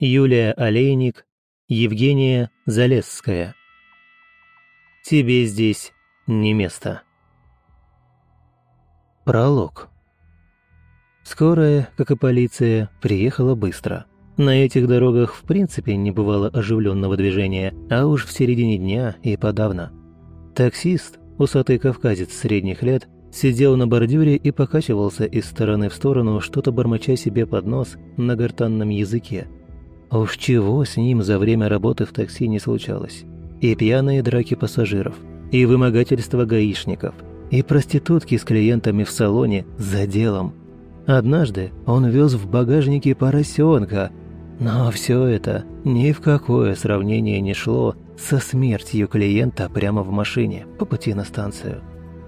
Юлия Олейник, Евгения Залесская. Тебе здесь не место. Пролог. Скорая, как и полиция, приехала быстро. На этих дорогах в принципе не бывало оживленного движения, а уж в середине дня и подавно. Таксист, усатый кавказец средних лет, сидел на бордюре и покачивался из стороны в сторону, что-то бормоча себе под нос на гортанном языке. Уж чего с ним за время работы в такси не случалось. И пьяные драки пассажиров, и вымогательство гаишников, и проститутки с клиентами в салоне за делом. Однажды он вез в багажнике поросенка – но все это ни в какое сравнение не шло со смертью клиента прямо в машине по пути на станцию.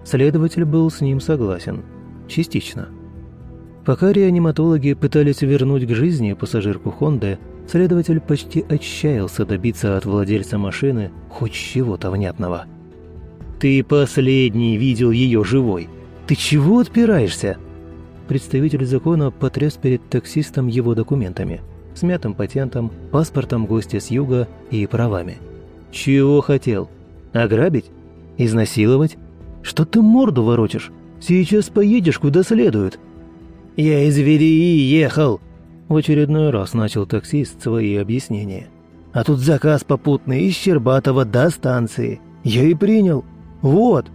Следователь был с ним согласен. Частично. Пока реаниматологи пытались вернуть к жизни пассажирку Хонды, следователь почти отчаялся добиться от владельца машины хоть чего-то внятного. «Ты последний видел ее живой! Ты чего отпираешься?» Представитель закона потряс перед таксистом его документами – смятым патентом, паспортом гостя с юга и правами. «Чего хотел? Ограбить? Изнасиловать? Что ты морду ворочишь? Сейчас поедешь куда следует». «Я из Верии ехал!» В очередной раз начал таксист свои объяснения. «А тут заказ попутный из Щербатова до станции. Я и принял. Вот!»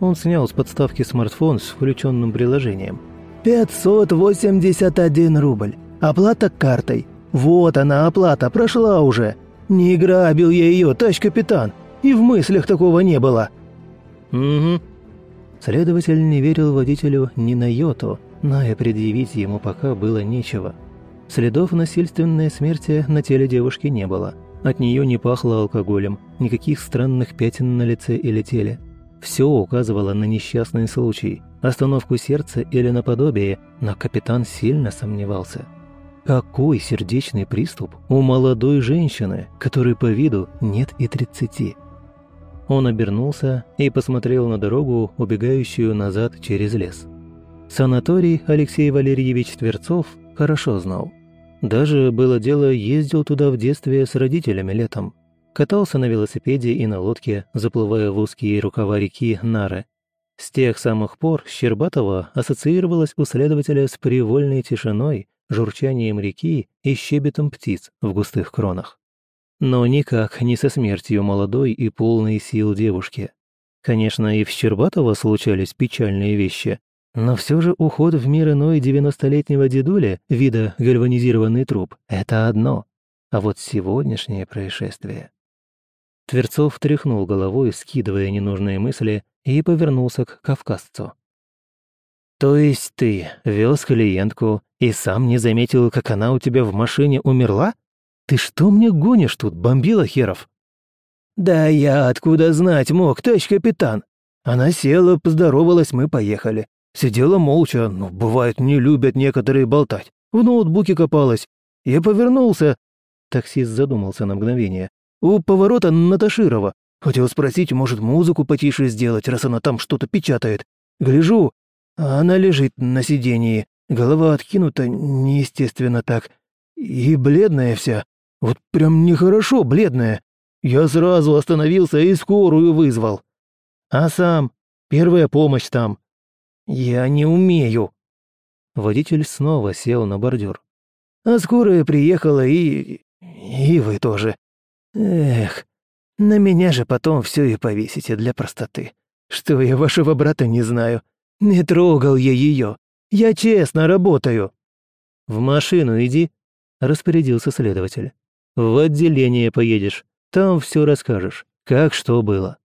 Он снял с подставки смартфон с включенным приложением. «581 рубль. Оплата картой. Вот она, оплата, прошла уже. Не грабил я ее, товарищ капитан. И в мыслях такого не было». «Угу». Следователь не верил водителю ни на йоту, но и предъявить ему пока было нечего. Следов насильственной смерти на теле девушки не было. От нее не пахло алкоголем, никаких странных пятен на лице или теле. Все указывало на несчастный случай, остановку сердца или наподобие, но капитан сильно сомневался – какой сердечный приступ у молодой женщины, которой по виду нет и тридцати? Он обернулся и посмотрел на дорогу, убегающую назад через лес. Санаторий Алексей Валерьевич Тверцов хорошо знал. Даже было дело, ездил туда в детстве с родителями летом. Катался на велосипеде и на лодке, заплывая в узкие рукава реки Нары. С тех самых пор Щербатова ассоциировалась у следователя с привольной тишиной журчанием реки и щебетом птиц в густых кронах. Но никак не со смертью молодой и полной сил девушки. Конечно, и в Щербатово случались печальные вещи, но все же уход в мир иной девяностолетнего дедуля, вида гальванизированный труп, это одно. А вот сегодняшнее происшествие... Тверцов тряхнул головой, скидывая ненужные мысли, и повернулся к кавказцу. «То есть ты вез клиентку и сам не заметил, как она у тебя в машине умерла? Ты что мне гонишь тут, бомбила херов?» «Да я откуда знать мог, товарищ капитан? Она села, поздоровалась, мы поехали. Сидела молча, ну, бывает, не любят некоторые болтать. В ноутбуке копалась. Я повернулся...» Таксист задумался на мгновение. «У поворота на Таширова. Хотел спросить, может, музыку потише сделать, раз она там что-то печатает. Гляжу, а она лежит на сидении, голова откинута неестественно так. И бледная вся. Вот прям нехорошо бледная. Я сразу остановился и скорую вызвал. А сам? Первая помощь там. Я не умею. Водитель снова сел на бордюр. А скорая приехала и... и вы тоже. Эх, на меня же потом все и повесите для простоты. Что я вашего брата не знаю. «Не трогал я ее. Я честно работаю». «В машину иди», — распорядился следователь. «В отделение поедешь. Там все расскажешь, как что было».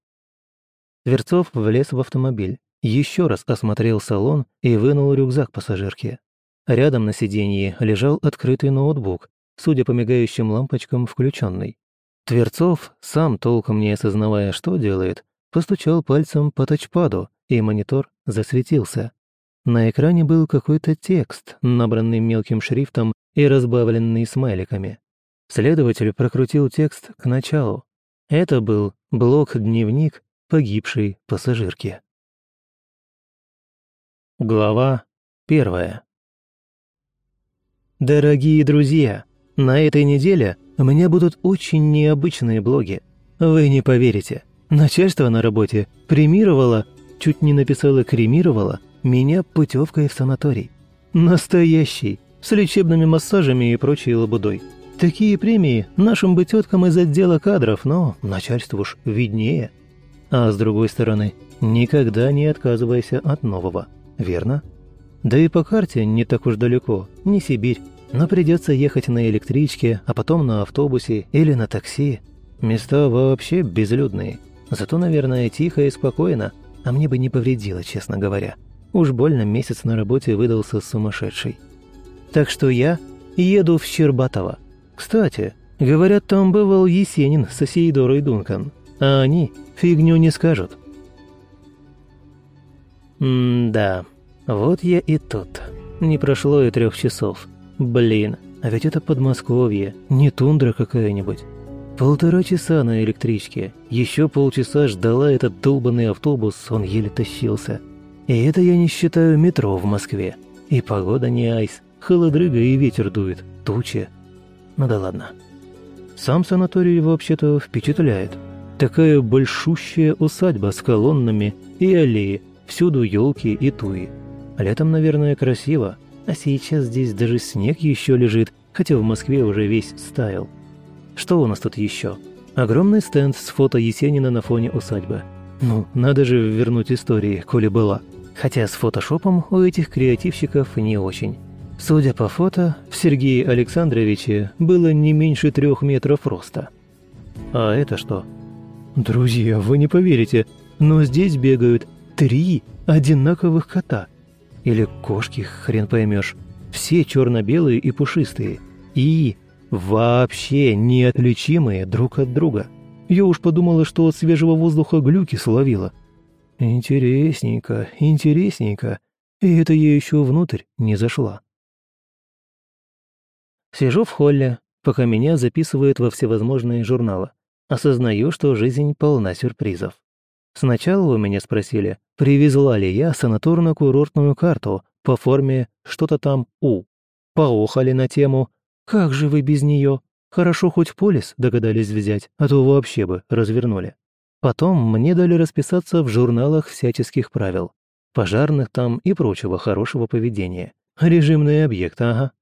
Тверцов влез в автомобиль, еще раз осмотрел салон и вынул рюкзак пассажирки. Рядом на сиденье лежал открытый ноутбук, судя по мигающим лампочкам, включенный. Тверцов, сам толком не осознавая, что делает, постучал пальцем по тачпаду, и монитор засветился. На экране был какой-то текст, набранный мелким шрифтом и разбавленный смайликами. Следователь прокрутил текст к началу. Это был блок-дневник погибшей пассажирки. Глава первая. Дорогие друзья, На этой неделе у меня будут очень необычные блоги. Вы не поверите. Начальство на работе премировало, чуть не написало кремировало, меня путевкой в санаторий. Настоящий, с лечебными массажами и прочей лабудой. Такие премии нашим бы теткам из отдела кадров, но начальству уж виднее. А с другой стороны, никогда не отказывайся от нового, верно? Да и по карте не так уж далеко, не Сибирь. Но придется ехать на электричке, а потом на автобусе или на такси. Места вообще безлюдные. Зато, наверное, тихо и спокойно, а мне бы не повредило, честно говоря. Уж больно месяц на работе выдался сумасшедший. Так что я еду в Щербатово. Кстати, говорят, там бывал Есенин с Осейдорой Дункан, а они фигню не скажут. М-да, вот я и тут. Не прошло и трех часов. Блин, а ведь это Подмосковье, не тундра какая-нибудь. Полтора часа на электричке, еще полчаса ждала этот долбанный автобус, он еле тащился. И это я не считаю метро в Москве. И погода не айс, холодрыга и ветер дует, тучи. Ну да ладно. Сам санаторий вообще-то впечатляет. Такая большущая усадьба с колоннами и аллеи, всюду елки и туи. Летом, наверное, красиво, а сейчас здесь даже снег еще лежит, хотя в Москве уже весь стаял. Что у нас тут еще? Огромный стенд с фото Есенина на фоне усадьбы. Ну, надо же вернуть истории, коли была. Хотя с фотошопом у этих креативщиков не очень. Судя по фото, в Сергее Александровиче было не меньше трех метров роста. А это что? Друзья, вы не поверите, но здесь бегают три одинаковых кота. Или кошки, хрен поймешь. Все черно-белые и пушистые. И вообще неотличимые друг от друга. Я уж подумала, что от свежего воздуха глюки словила. Интересненько, интересненько. И это я еще внутрь не зашла. Сижу в холле, пока меня записывают во всевозможные журналы. Осознаю, что жизнь полна сюрпризов. Сначала у меня спросили, привезла ли я санаторно-курортную карту по форме что-то там У. Поохали на тему «Как же вы без нее? Хорошо хоть полис догадались взять, а то вообще бы развернули». Потом мне дали расписаться в журналах всяческих правил, пожарных там и прочего хорошего поведения. Режимный объект, ага.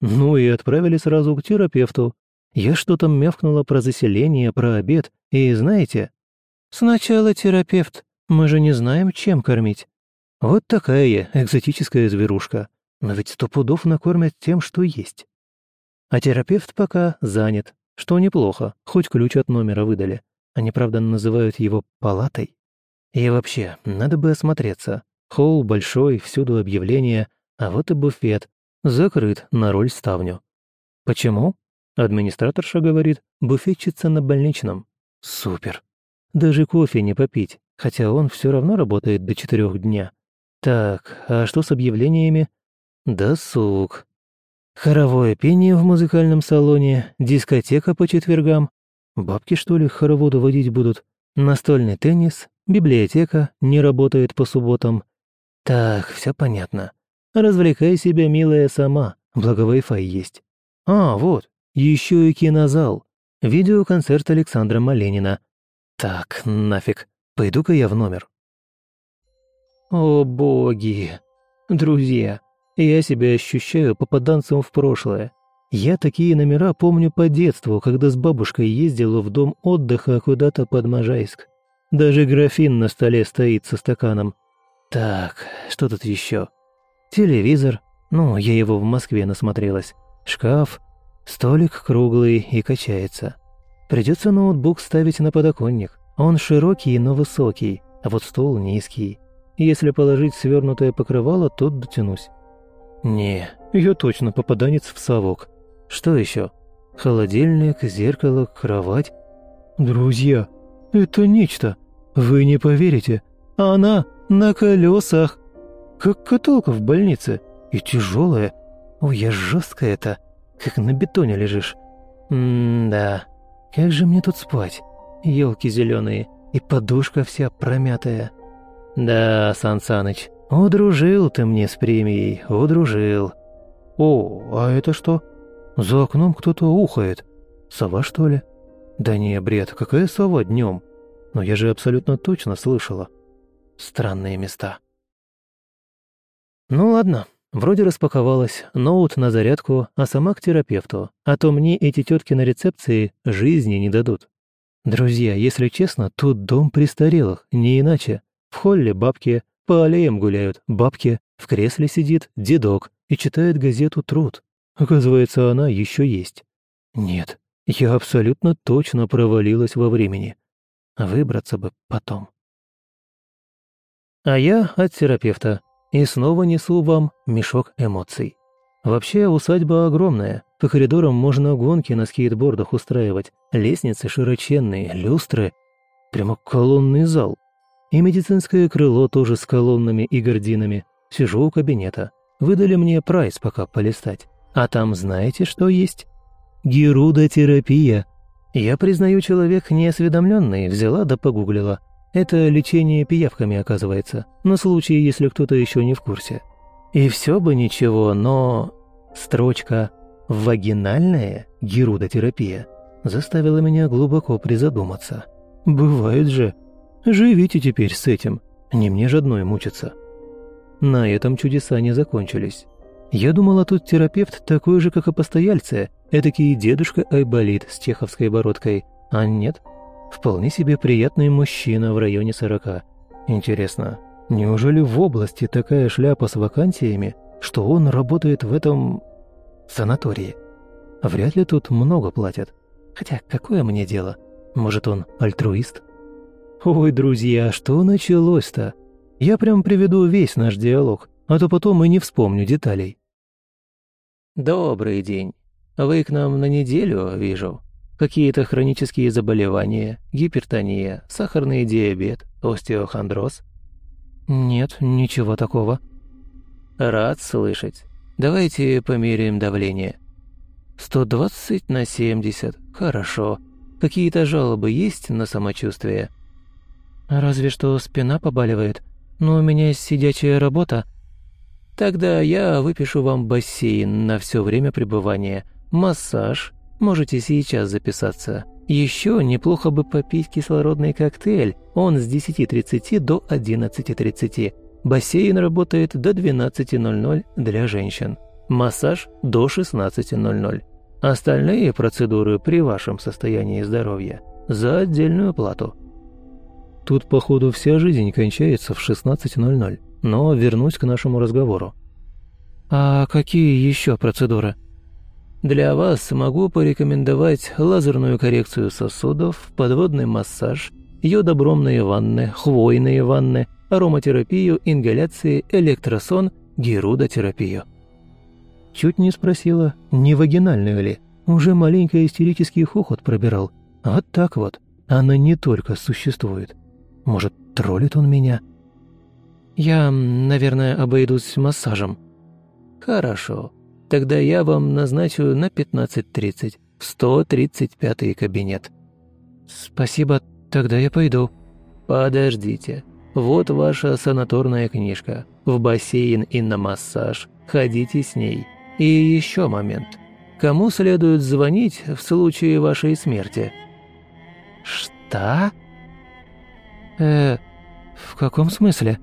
Ну и отправили сразу к терапевту. Я что-то мявкнула про заселение, про обед, и знаете, «Сначала терапевт. Мы же не знаем, чем кормить». Вот такая я, экзотическая зверушка. Но ведь сто пудов накормят тем, что есть. А терапевт пока занят, что неплохо, хоть ключ от номера выдали. Они, правда, называют его палатой. И вообще, надо бы осмотреться. Холл большой, всюду объявления, а вот и буфет. Закрыт на роль ставню. Почему? Администраторша говорит, буфетчица на больничном. Супер. Даже кофе не попить, хотя он все равно работает до четырех дня. Так, а что с объявлениями? Досуг. Хоровое пение в музыкальном салоне, дискотека по четвергам. Бабки, что ли, хороводу водить будут? Настольный теннис, библиотека не работает по субботам. Так, все понятно. Развлекай себя, милая, сама, благо Wi-Fi есть. А, вот, еще и кинозал. Видеоконцерт Александра Маленина. Так, нафиг, пойду-ка я в номер. О боги! Друзья, я себя ощущаю попаданцем в прошлое. Я такие номера помню по детству, когда с бабушкой ездила в дом отдыха куда-то под Можайск. Даже графин на столе стоит со стаканом. Так, что тут еще? Телевизор. Ну, я его в Москве насмотрелась. Шкаф. Столик круглый и качается. Придется ноутбук ставить на подоконник. Он широкий, но высокий, а вот стол низкий. Если положить свернутое покрывало, то дотянусь. Не, я точно попаданец в совок. Что еще? Холодильник, зеркало, кровать. Друзья, это нечто. Вы не поверите. Она на колесах. Как каталка в больнице. И тяжелая. Ой, я жесткая это. Как на бетоне лежишь. М-да. Как же мне тут спать? Елки зеленые и подушка вся промятая. Да, Сан Саныч, удружил ты мне с премией, удружил. О, а это что? За окном кто-то ухает. Сова, что ли? Да не, бред, какая сова днем? Но я же абсолютно точно слышала. Странные места. Ну ладно, вроде распаковалась, ноут на зарядку, а сама к терапевту. А то мне эти тетки на рецепции жизни не дадут. Друзья, если честно, тут дом престарелых, не иначе. В холле бабки, по аллеям гуляют бабки, в кресле сидит дедок и читает газету «Труд». Оказывается, она еще есть. Нет, я абсолютно точно провалилась во времени. Выбраться бы потом. А я от терапевта. И снова несу вам мешок эмоций. Вообще, усадьба огромная. По коридорам можно гонки на скейтбордах устраивать. Лестницы широченные, люстры. Прямо колонный зал. И медицинское крыло тоже с колоннами и гординами. Сижу у кабинета. Выдали мне прайс пока полистать. А там знаете, что есть? Герудотерапия. Я признаю, человек неосведомленный, взяла да погуглила. Это лечение пиявками, оказывается, на случай, если кто-то еще не в курсе. И все бы ничего, но... Строчка «вагинальная герудотерапия» заставила меня глубоко призадуматься. Бывает же. Живите теперь с этим, не мне же одной мучиться. На этом чудеса не закончились. Я думала, тут терапевт такой же, как и постояльцы, этакий дедушка Айболит с чеховской бородкой. А нет, вполне себе приятный мужчина в районе сорока. Интересно, неужели в области такая шляпа с вакансиями, что он работает в этом... санатории? Вряд ли тут много платят. Хотя какое мне дело? Может, он альтруист? Ой, друзья, что началось-то? Я прям приведу весь наш диалог, а то потом и не вспомню деталей. «Добрый день. Вы к нам на неделю, вижу. Какие-то хронические заболевания, гипертония, сахарный диабет, остеохондроз?» «Нет, ничего такого». «Рад слышать. Давайте померяем давление». «120 на 70. Хорошо. Какие-то жалобы есть на самочувствие?» «Разве что спина побаливает. Но у меня сидячая работа», Тогда я выпишу вам бассейн на все время пребывания, массаж, можете сейчас записаться. Еще неплохо бы попить кислородный коктейль, он с 10.30 до 11.30. Бассейн работает до 12.00 для женщин. Массаж до 16.00. Остальные процедуры при вашем состоянии здоровья за отдельную плату. Тут, походу, вся жизнь кончается в 16.00. Но вернусь к нашему разговору. «А какие еще процедуры?» «Для вас могу порекомендовать лазерную коррекцию сосудов, подводный массаж, йодобромные ванны, хвойные ванны, ароматерапию, ингаляции, электросон, герудотерапию». Чуть не спросила, не вагинальную ли. Уже маленький истерический хохот пробирал. Вот так вот. Она не только существует. Может, троллит он меня?» «Я, наверное, обойдусь массажем». «Хорошо. Тогда я вам назначу на 15.30 в 135-й кабинет». «Спасибо, тогда я пойду». «Подождите. Вот ваша санаторная книжка. В бассейн и на массаж. Ходите с ней. И еще момент. Кому следует звонить в случае вашей смерти?» «Что?» «Э, в каком смысле?»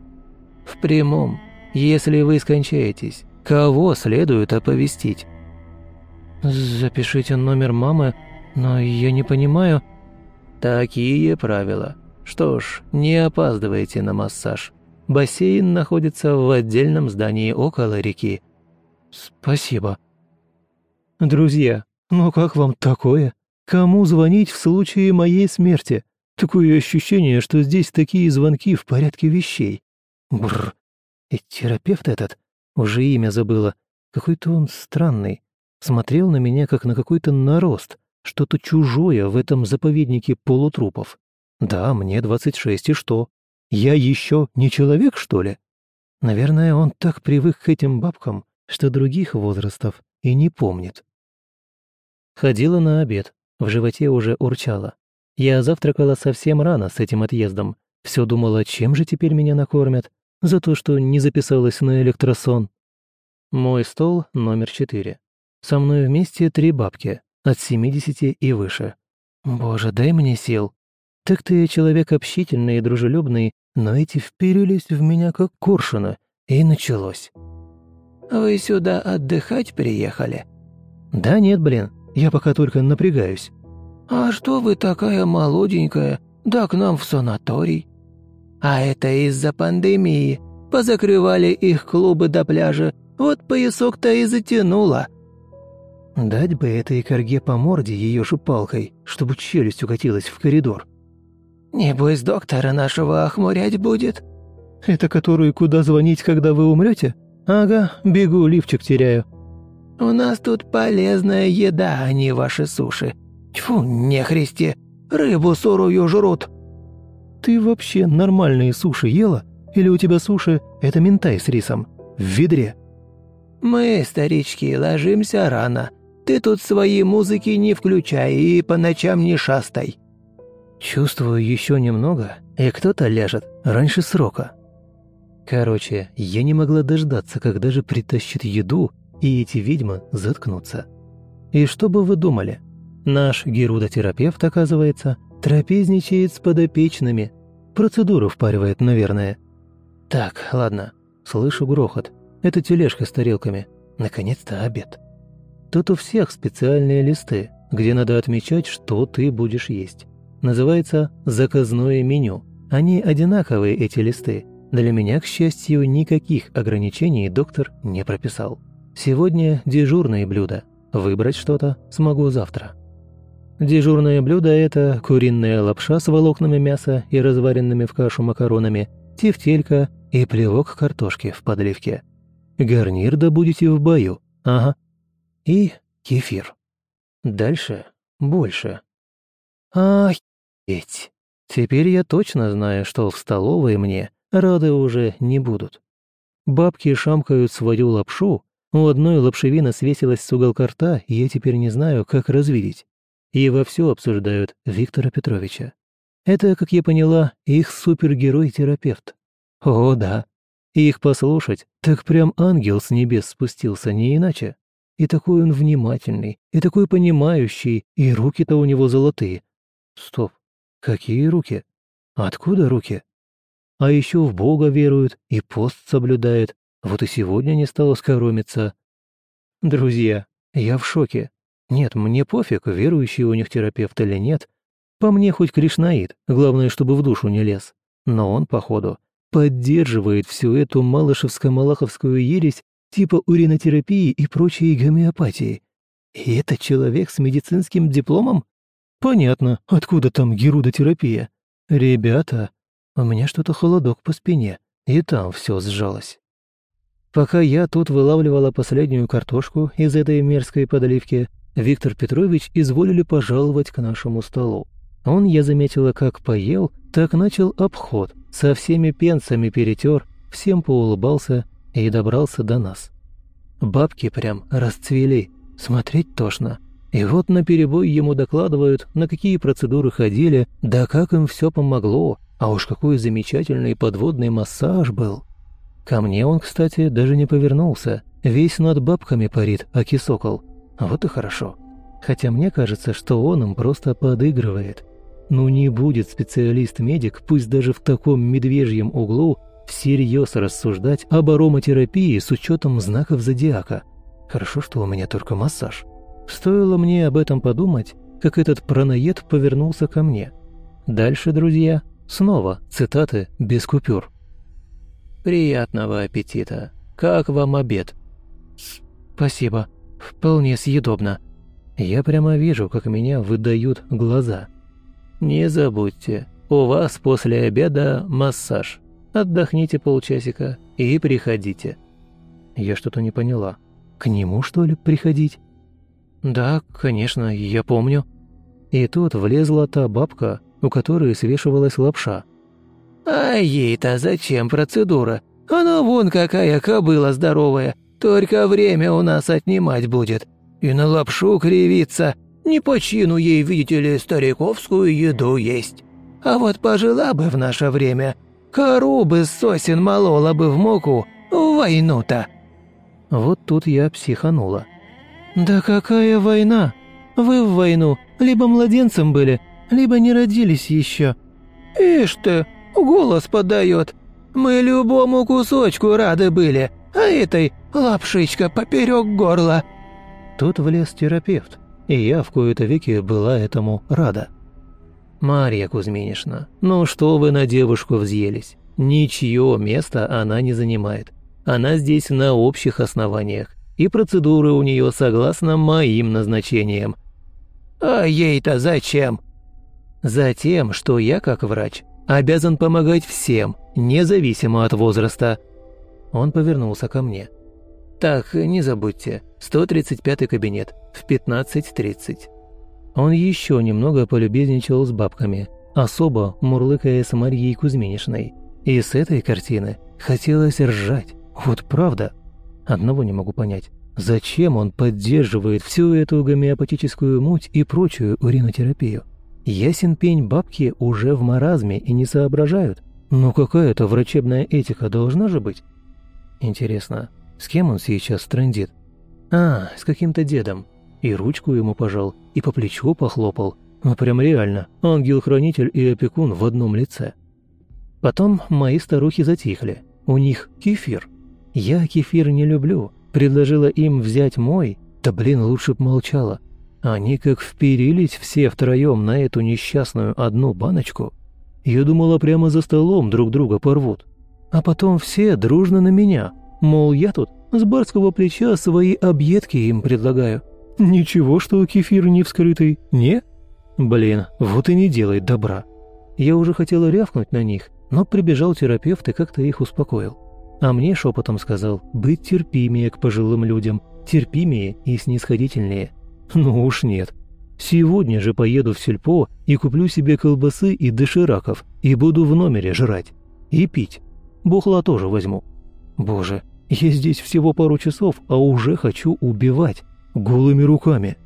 В прямом. Если вы скончаетесь, кого следует оповестить? Запишите номер мамы, но я не понимаю. Такие правила. Что ж, не опаздывайте на массаж. Бассейн находится в отдельном здании около реки. Спасибо. Друзья, ну как вам такое? Кому звонить в случае моей смерти? Такое ощущение, что здесь такие звонки в порядке вещей. Бррр. И терапевт этот, уже имя забыла, какой-то он странный. Смотрел на меня, как на какой-то нарост, что-то чужое в этом заповеднике полутрупов. Да, мне 26, и что? Я еще не человек, что ли? Наверное, он так привык к этим бабкам, что других возрастов и не помнит. Ходила на обед, в животе уже урчала. Я завтракала совсем рано с этим отъездом, все думала, чем же теперь меня накормят? За то, что не записалась на электросон. Мой стол номер четыре. Со мной вместе три бабки, от 70 и выше. Боже, дай мне сил. Так ты человек общительный и дружелюбный, но эти вперились в меня как коршуна, и началось. «Вы сюда отдыхать приехали?» «Да нет, блин, я пока только напрягаюсь». «А что вы такая молоденькая, да к нам в санаторий?» «А это из-за пандемии. Позакрывали их клубы до пляжа, вот поясок-то и затянуло». Дать бы этой корге по морде ее же палкой, чтобы челюсть укатилась в коридор. «Небось, доктора нашего охмурять будет?» «Это который куда звонить, когда вы умрете? Ага, бегу, лифчик теряю». «У нас тут полезная еда, а не ваши суши. Тьфу, нехристи, рыбу сырую жрут». «Ты вообще нормальные суши ела? Или у тебя суши – это ментай с рисом? В ведре?» «Мы, старички, ложимся рано. Ты тут свои музыки не включай и по ночам не шастай». Чувствую еще немного, и кто-то ляжет раньше срока. Короче, я не могла дождаться, когда же притащат еду, и эти ведьмы заткнутся. И что бы вы думали? Наш герудотерапевт, оказывается, трапезничает с подопечными. Процедуру впаривает, наверное. Так, ладно, слышу грохот. Это тележка с тарелками. Наконец-то обед. Тут у всех специальные листы, где надо отмечать, что ты будешь есть. Называется «заказное меню». Они одинаковые, эти листы. Для меня, к счастью, никаких ограничений доктор не прописал. Сегодня дежурные блюда. Выбрать что-то смогу завтра. Дежурное блюдо – это куриная лапша с волокнами мяса и разваренными в кашу макаронами, тефтелька и плевок картошки в подливке. Гарнир добудете в бою, ага. И кефир. Дальше больше. Охеть. Теперь я точно знаю, что в столовой мне рады уже не будут. Бабки шамкают свою лапшу, у одной лапшевина свесилась с уголка рта, и я теперь не знаю, как развидеть. И вовсю обсуждают Виктора Петровича. Это, как я поняла, их супергерой-терапевт. О, да. Их послушать, так прям ангел с небес спустился, не иначе. И такой он внимательный, и такой понимающий, и руки-то у него золотые, Стоп, какие руки? Откуда руки? А еще в Бога веруют и пост соблюдают. Вот и сегодня не стало скоромиться. Друзья, я в шоке. Нет, мне пофиг, верующий у них терапевт или нет. По мне хоть кришнаит, главное, чтобы в душу не лез. Но он, походу, поддерживает всю эту малышевско-малаховскую ересь типа уринотерапии и прочей гомеопатии. И это человек с медицинским дипломом? Понятно, откуда там герудотерапия. Ребята, у меня что-то холодок по спине, и там все сжалось. Пока я тут вылавливала последнюю картошку из этой мерзкой подливки, Виктор Петрович изволили пожаловать к нашему столу. Он, я заметила, как поел, так начал обход, со всеми пенсами перетер, всем поулыбался и добрался до нас. Бабки прям расцвели, смотреть тошно. И вот наперебой ему докладывают, на какие процедуры ходили, да как им все помогло, а уж какой замечательный подводный массаж был. Ко мне он, кстати, даже не повернулся, весь над бабками парит, аки сокол. Вот и хорошо. Хотя мне кажется, что он им просто подыгрывает. Ну не будет специалист-медик, пусть даже в таком медвежьем углу, всерьез рассуждать об ароматерапии с учетом знаков зодиака. Хорошо, что у меня только массаж. Стоило мне об этом подумать, как этот праноед повернулся ко мне. Дальше, друзья, снова цитаты без купюр. «Приятного аппетита. Как вам обед?» «Спасибо. Вполне съедобно. Я прямо вижу, как меня выдают глаза. Не забудьте, у вас после обеда массаж. Отдохните полчасика и приходите». Я что-то не поняла. К нему, что ли, приходить? «Да, конечно, я помню». И тут влезла та бабка, у которой свешивалась лапша. «А ей-то зачем процедура? Она вон какая кобыла здоровая, только время у нас отнимать будет. И на лапшу кривиться. Не по чину ей, видите ли, стариковскую еду есть. А вот пожила бы в наше время, кору бы сосен молола бы в муку, в войну-то». Вот тут я психанула. «Да какая война? Вы в войну либо младенцем были, либо не родились еще». «Ишь ты, голос подает. Мы любому кусочку рады были, а этой лапшичка поперек горла». Тут влез терапевт, и я в кои-то веки была этому рада. «Марья Кузьминишна, ну что вы на девушку взъелись? Ничье место она не занимает. Она здесь на общих основаниях, и процедуры у нее согласно моим назначениям». «А ей-то зачем?» «Затем, что я, как врач, обязан помогать всем, независимо от возраста». Он повернулся ко мне. «Так, не забудьте, 135 кабинет, в 15.30». Он еще немного полюбезничал с бабками, особо мурлыкая с Марьей Кузьминишной. И с этой картины хотелось ржать. Вот правда. Одного не могу понять. Зачем он поддерживает всю эту гомеопатическую муть и прочую уринотерапию? Ясен пень бабки уже в маразме и не соображают. Но какая-то врачебная этика должна же быть. Интересно, с кем он сейчас трендит? А, с каким-то дедом. И ручку ему пожал, и по плечу похлопал. Ну прям реально, ангел-хранитель и опекун в одном лице. Потом мои старухи затихли. У них кефир. Я кефир не люблю. Предложила им взять мой, да блин, лучше б молчала. Они как вперились все втроем на эту несчастную одну баночку. Я думала, прямо за столом друг друга порвут. А потом все дружно на меня. Мол, я тут с барского плеча свои объедки им предлагаю. Ничего, что кефир не вскрытый, не? Блин, вот и не делает добра. Я уже хотела рявкнуть на них, но прибежал терапевт и как-то их успокоил. А мне шепотом сказал быть терпимее к пожилым людям, терпимее и снисходительнее. Ну уж нет. Сегодня же поеду в сельпо и куплю себе колбасы и дошираков и буду в номере жрать. И пить. Бухла тоже возьму. Боже, я здесь всего пару часов, а уже хочу убивать. Голыми руками.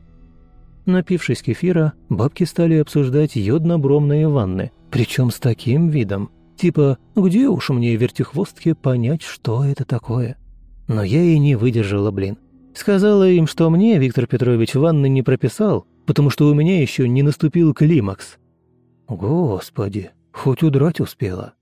Напившись кефира, бабки стали обсуждать йодно-бромные ванны, причем с таким видом. Типа, где уж мне, вертихвостке, понять, что это такое? Но я и не выдержала, блин. Сказала им, что мне Виктор Петрович ванны не прописал, потому что у меня еще не наступил климакс. Господи, хоть удрать успела.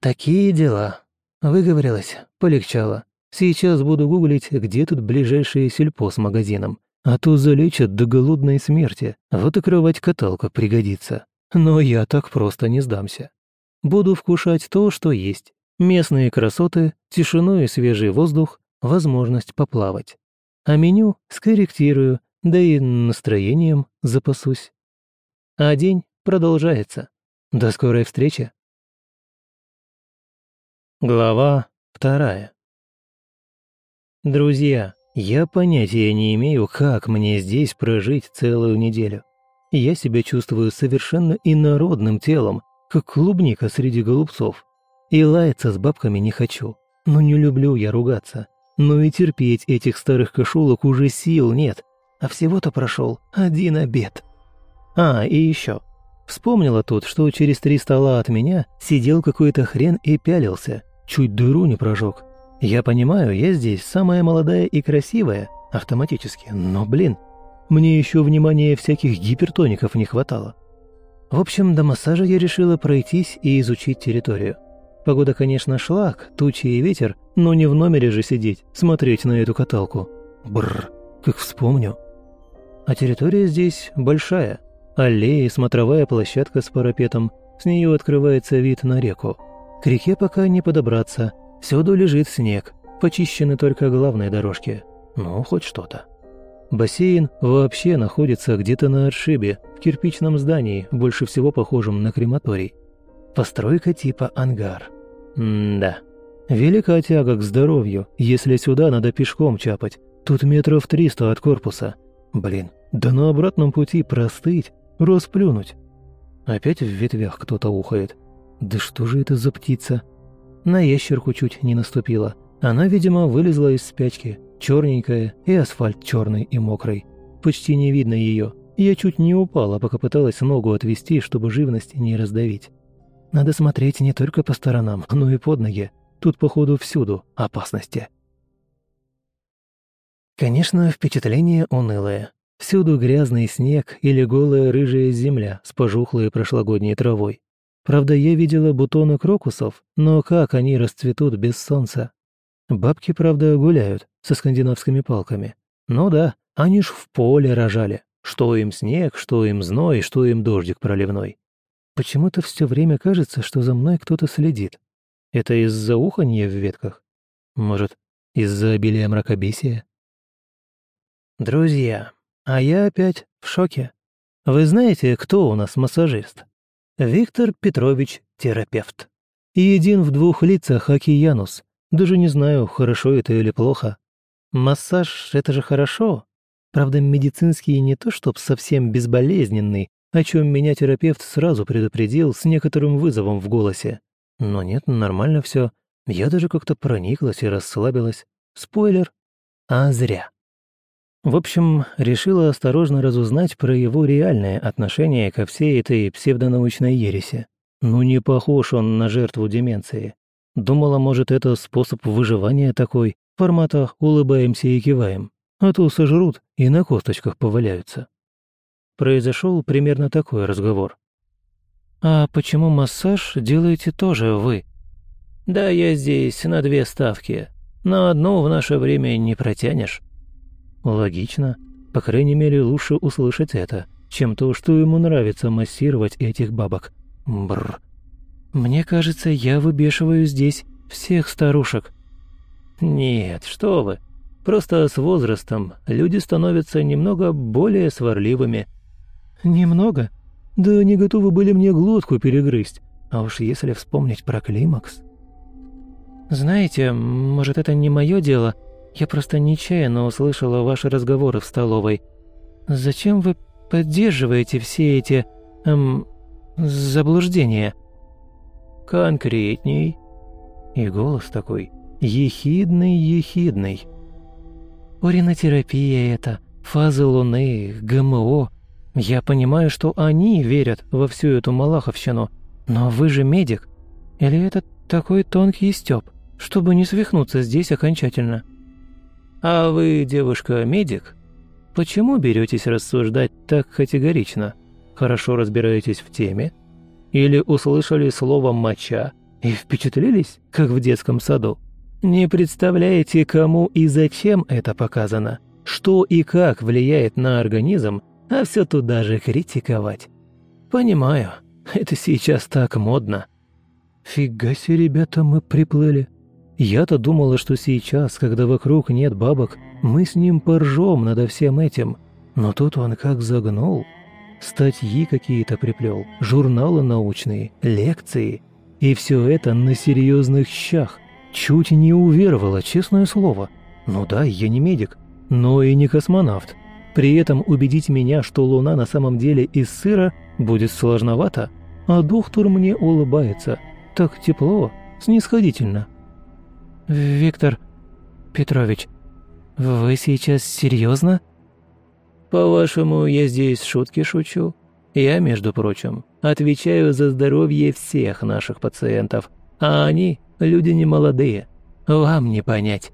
Такие дела. Выговорилась, полегчало. Сейчас буду гуглить, где тут ближайшее сельпо с магазином. А то залечат до голодной смерти. Вот и кровать-каталка пригодится. Но я так просто не сдамся. Буду вкушать то, что есть. Местные красоты, тишину и свежий воздух, возможность поплавать. А меню скорректирую, да и настроением запасусь. А день продолжается. До скорой встречи. Глава вторая. Друзья, я понятия не имею, как мне здесь прожить целую неделю. Я себя чувствую совершенно инородным телом, как клубника среди голубцов. И лаяться с бабками не хочу. Но не люблю я ругаться. Но и терпеть этих старых кошелок уже сил нет. А всего-то прошел один обед. А, и еще. Вспомнила тут, что через три стола от меня сидел какой-то хрен и пялился. Чуть дыру не прожег. Я понимаю, я здесь самая молодая и красивая, автоматически, но, блин, мне еще внимания всяких гипертоников не хватало. В общем, до массажа я решила пройтись и изучить территорию. Погода, конечно, шлак, тучи и ветер, но не в номере же сидеть, смотреть на эту каталку. Бррр, как вспомню. А территория здесь большая. Аллеи, смотровая площадка с парапетом, с нее открывается вид на реку. К реке пока не подобраться – Всюду лежит снег, почищены только главные дорожки. Ну, хоть что-то. Бассейн вообще находится где-то на отшибе, в кирпичном здании, больше всего похожем на крематорий. Постройка типа ангар. М-да. Велика тяга к здоровью, если сюда надо пешком чапать. Тут метров триста от корпуса. Блин, да на обратном пути простыть, расплюнуть. Опять в ветвях кто-то ухает. Да что же это за птица? На ящерку чуть не наступила. Она, видимо, вылезла из спячки, черненькая, и асфальт черный и мокрый. Почти не видно ее. Я чуть не упала, пока пыталась ногу отвести, чтобы живность не раздавить. Надо смотреть не только по сторонам, но и под ноги. Тут, походу, всюду опасности. Конечно, впечатление унылое. Всюду грязный снег или голая рыжая земля с пожухлой прошлогодней травой. Правда, я видела бутоны крокусов, но как они расцветут без солнца? Бабки, правда, гуляют со скандинавскими палками. Ну да, они ж в поле рожали. Что им снег, что им зной, что им дождик проливной. Почему-то все время кажется, что за мной кто-то следит. Это из-за уханья в ветках? Может, из-за обилия мракобесия? Друзья, а я опять в шоке. Вы знаете, кто у нас массажист? Виктор Петрович терапевт. Един в двух лицах Океянус. Даже не знаю, хорошо это или плохо. Массаж — это же хорошо. Правда, медицинский не то чтоб совсем безболезненный, о чем меня терапевт сразу предупредил с некоторым вызовом в голосе. Но нет, нормально все. Я даже как-то прониклась и расслабилась. Спойлер. А зря. В общем, решила осторожно разузнать про его реальное отношение ко всей этой псевдонаучной ереси. Ну не похож он на жертву деменции. Думала, может, это способ выживания такой, формата «улыбаемся и киваем», а то сожрут и на косточках поваляются. Произошел примерно такой разговор. «А почему массаж делаете тоже вы?» «Да я здесь на две ставки. На одну в наше время не протянешь». Логично. По крайней мере, лучше услышать это, чем то, что ему нравится массировать этих бабок. Бррр. Мне кажется, я выбешиваю здесь всех старушек. Нет, что вы. Просто с возрастом люди становятся немного более сварливыми. Немного? Да они готовы были мне глотку перегрызть. А уж если вспомнить про климакс... Знаете, может, это не мое дело, я просто нечаянно услышала ваши разговоры в столовой. Зачем вы поддерживаете все эти... эм... заблуждения?» «Конкретней». И голос такой ехидный-ехидный. «Уринотерапия это, фазы Луны, ГМО. Я понимаю, что они верят во всю эту малаховщину, но вы же медик. Или это такой тонкий стёб, чтобы не свихнуться здесь окончательно?» «А вы, девушка-медик, почему беретесь рассуждать так категорично? Хорошо разбираетесь в теме? Или услышали слово «моча» и впечатлились, как в детском саду? Не представляете, кому и зачем это показано? Что и как влияет на организм, а все туда же критиковать? Понимаю, это сейчас так модно». «Фига себе, ребята, мы приплыли», я-то думала, что сейчас, когда вокруг нет бабок, мы с ним поржем над всем этим. Но тут он как загнул. Статьи какие-то приплел, журналы научные, лекции. И все это на серьезных щах. Чуть не уверовала, честное слово. Ну да, я не медик, но и не космонавт. При этом убедить меня, что Луна на самом деле из сыра, будет сложновато. А доктор мне улыбается. Так тепло, снисходительно. «Виктор Петрович, вы сейчас серьезно? «По-вашему, я здесь шутки шучу? Я, между прочим, отвечаю за здоровье всех наших пациентов, а они – люди немолодые. Вам не понять».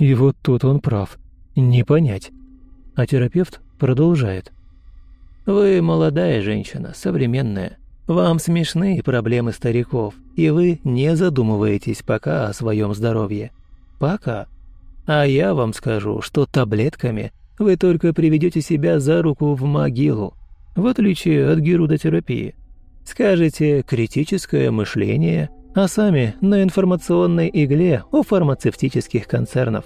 И вот тут он прав. Не понять. А терапевт продолжает. «Вы молодая женщина, современная. Вам смешны проблемы стариков, и вы не задумываетесь пока о своем здоровье. Пока. А я вам скажу, что таблетками вы только приведете себя за руку в могилу, в отличие от герудотерапии. Скажете «критическое мышление», а сами на информационной игле у фармацевтических концернов.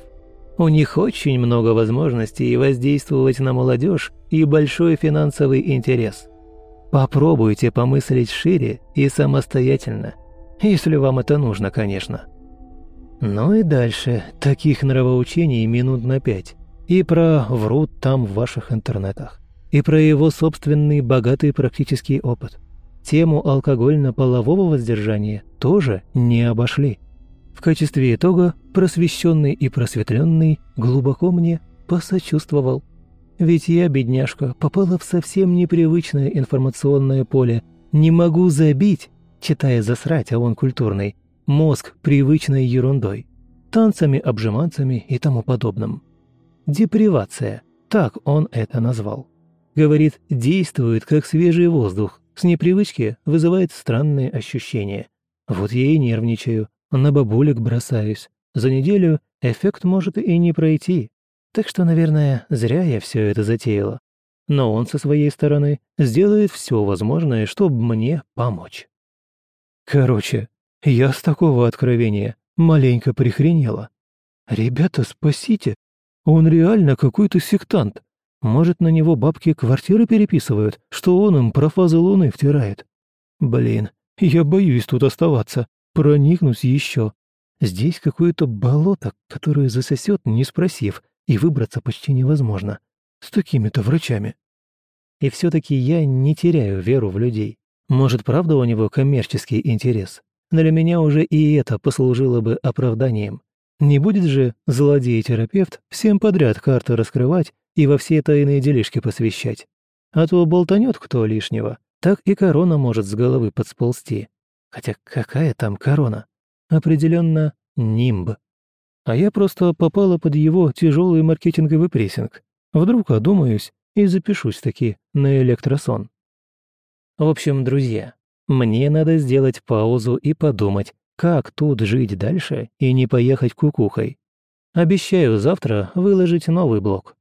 У них очень много возможностей воздействовать на молодежь и большой финансовый интерес. Попробуйте помыслить шире и самостоятельно, если вам это нужно, конечно. Ну и дальше таких нравоучений минут на пять. И про врут там в ваших интернетах. И про его собственный богатый практический опыт. Тему алкогольно-полового воздержания тоже не обошли. В качестве итога просвещенный и просветленный глубоко мне посочувствовал. Ведь я, бедняжка, попала в совсем непривычное информационное поле. Не могу забить, читая засрать, а он культурный, мозг привычной ерундой, танцами, обжиманцами и тому подобным. Депривация. Так он это назвал. Говорит, действует как свежий воздух. С непривычки вызывает странные ощущения. Вот я и нервничаю. На бабулек бросаюсь. За неделю эффект может и не пройти. Так что, наверное, зря я все это затеяла. Но он со своей стороны сделает все возможное, чтобы мне помочь. Короче, я с такого откровения маленько прихренела. «Ребята, спасите! Он реально какой-то сектант. Может, на него бабки квартиры переписывают, что он им про фазы Луны втирает? Блин, я боюсь тут оставаться. Проникнусь еще. Здесь какое-то болото, которое засосет, не спросив, и выбраться почти невозможно. С такими-то врачами. И все-таки я не теряю веру в людей. Может, правда у него коммерческий интерес? Но для меня уже и это послужило бы оправданием. Не будет же злодей-терапевт всем подряд карты раскрывать и во все тайные делишки посвящать. А то болтанет кто лишнего, так и корона может с головы подсползти. Хотя какая там корона? Определенно нимб. А я просто попала под его тяжелый маркетинговый прессинг. Вдруг одумаюсь и запишусь таки на электросон. В общем, друзья, мне надо сделать паузу и подумать, как тут жить дальше и не поехать кукухой. Обещаю завтра выложить новый блог.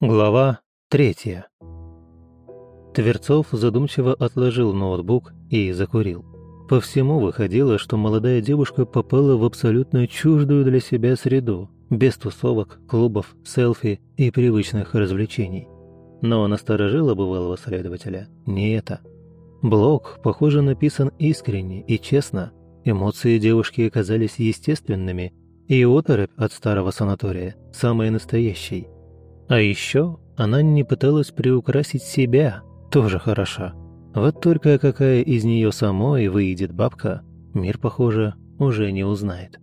Глава третья. Тверцов задумчиво отложил ноутбук и закурил. По всему выходило, что молодая девушка попала в абсолютно чуждую для себя среду, без тусовок, клубов, селфи и привычных развлечений. Но насторожило бывалого следователя не это – Блог, похоже, написан искренне и честно. Эмоции девушки оказались естественными, и оторопь от старого санатория самая настоящей. А еще она не пыталась приукрасить себя, тоже хороша. Вот только какая из нее самой выйдет бабка, мир, похоже, уже не узнает.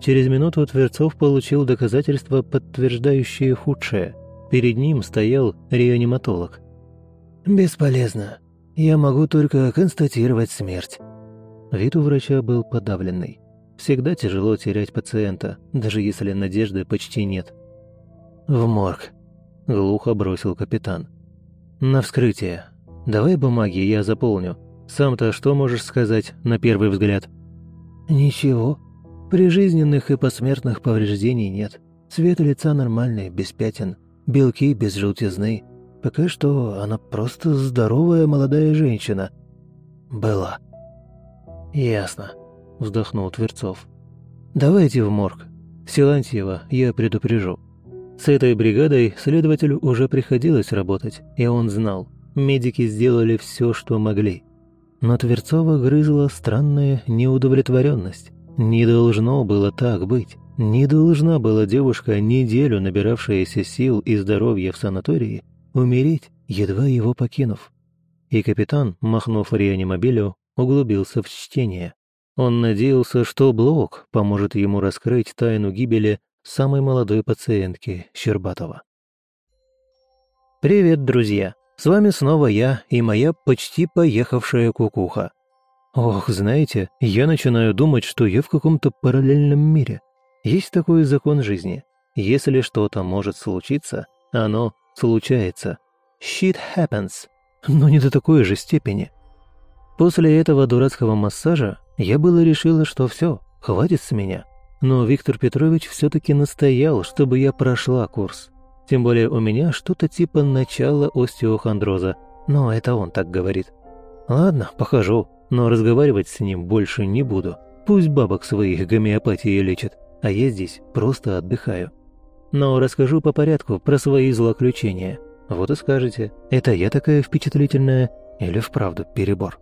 Через минуту Тверцов получил доказательства, подтверждающие худшее. Перед ним стоял реаниматолог. «Бесполезно. Я могу только констатировать смерть». Вид у врача был подавленный. Всегда тяжело терять пациента, даже если надежды почти нет. «В морг», — глухо бросил капитан. «На вскрытие. Давай бумаги, я заполню. Сам-то что можешь сказать на первый взгляд?» «Ничего. Прижизненных и посмертных повреждений нет. Цвет лица нормальный, без пятен. Белки без желтизны. Пока что она просто здоровая молодая женщина. Была. Ясно, вздохнул Тверцов. Давайте в морг. Силантьева я предупрежу. С этой бригадой следователю уже приходилось работать, и он знал, медики сделали все, что могли. Но Тверцова грызла странная неудовлетворенность. Не должно было так быть. Не должна была девушка, неделю набиравшаяся сил и здоровья в санатории, умереть, едва его покинув. И капитан, махнув реанимобилю, углубился в чтение. Он надеялся, что блок поможет ему раскрыть тайну гибели самой молодой пациентки Щербатова. Привет, друзья! С вами снова я и моя почти поехавшая кукуха. Ох, знаете, я начинаю думать, что я в каком-то параллельном мире. Есть такой закон жизни. Если что-то может случиться, оно Случается. Shit happens. Но не до такой же степени. После этого дурацкого массажа я было решила, что все, хватит с меня. Но Виктор Петрович все-таки настоял, чтобы я прошла курс. Тем более у меня что-то типа начала остеохондроза. Но это он так говорит. Ладно, похожу, но разговаривать с ним больше не буду. Пусть бабок своих гомеопатией лечит, а я здесь просто отдыхаю. Но расскажу по порядку про свои злоключения. Вот и скажете, это я такая впечатлительная или вправду перебор.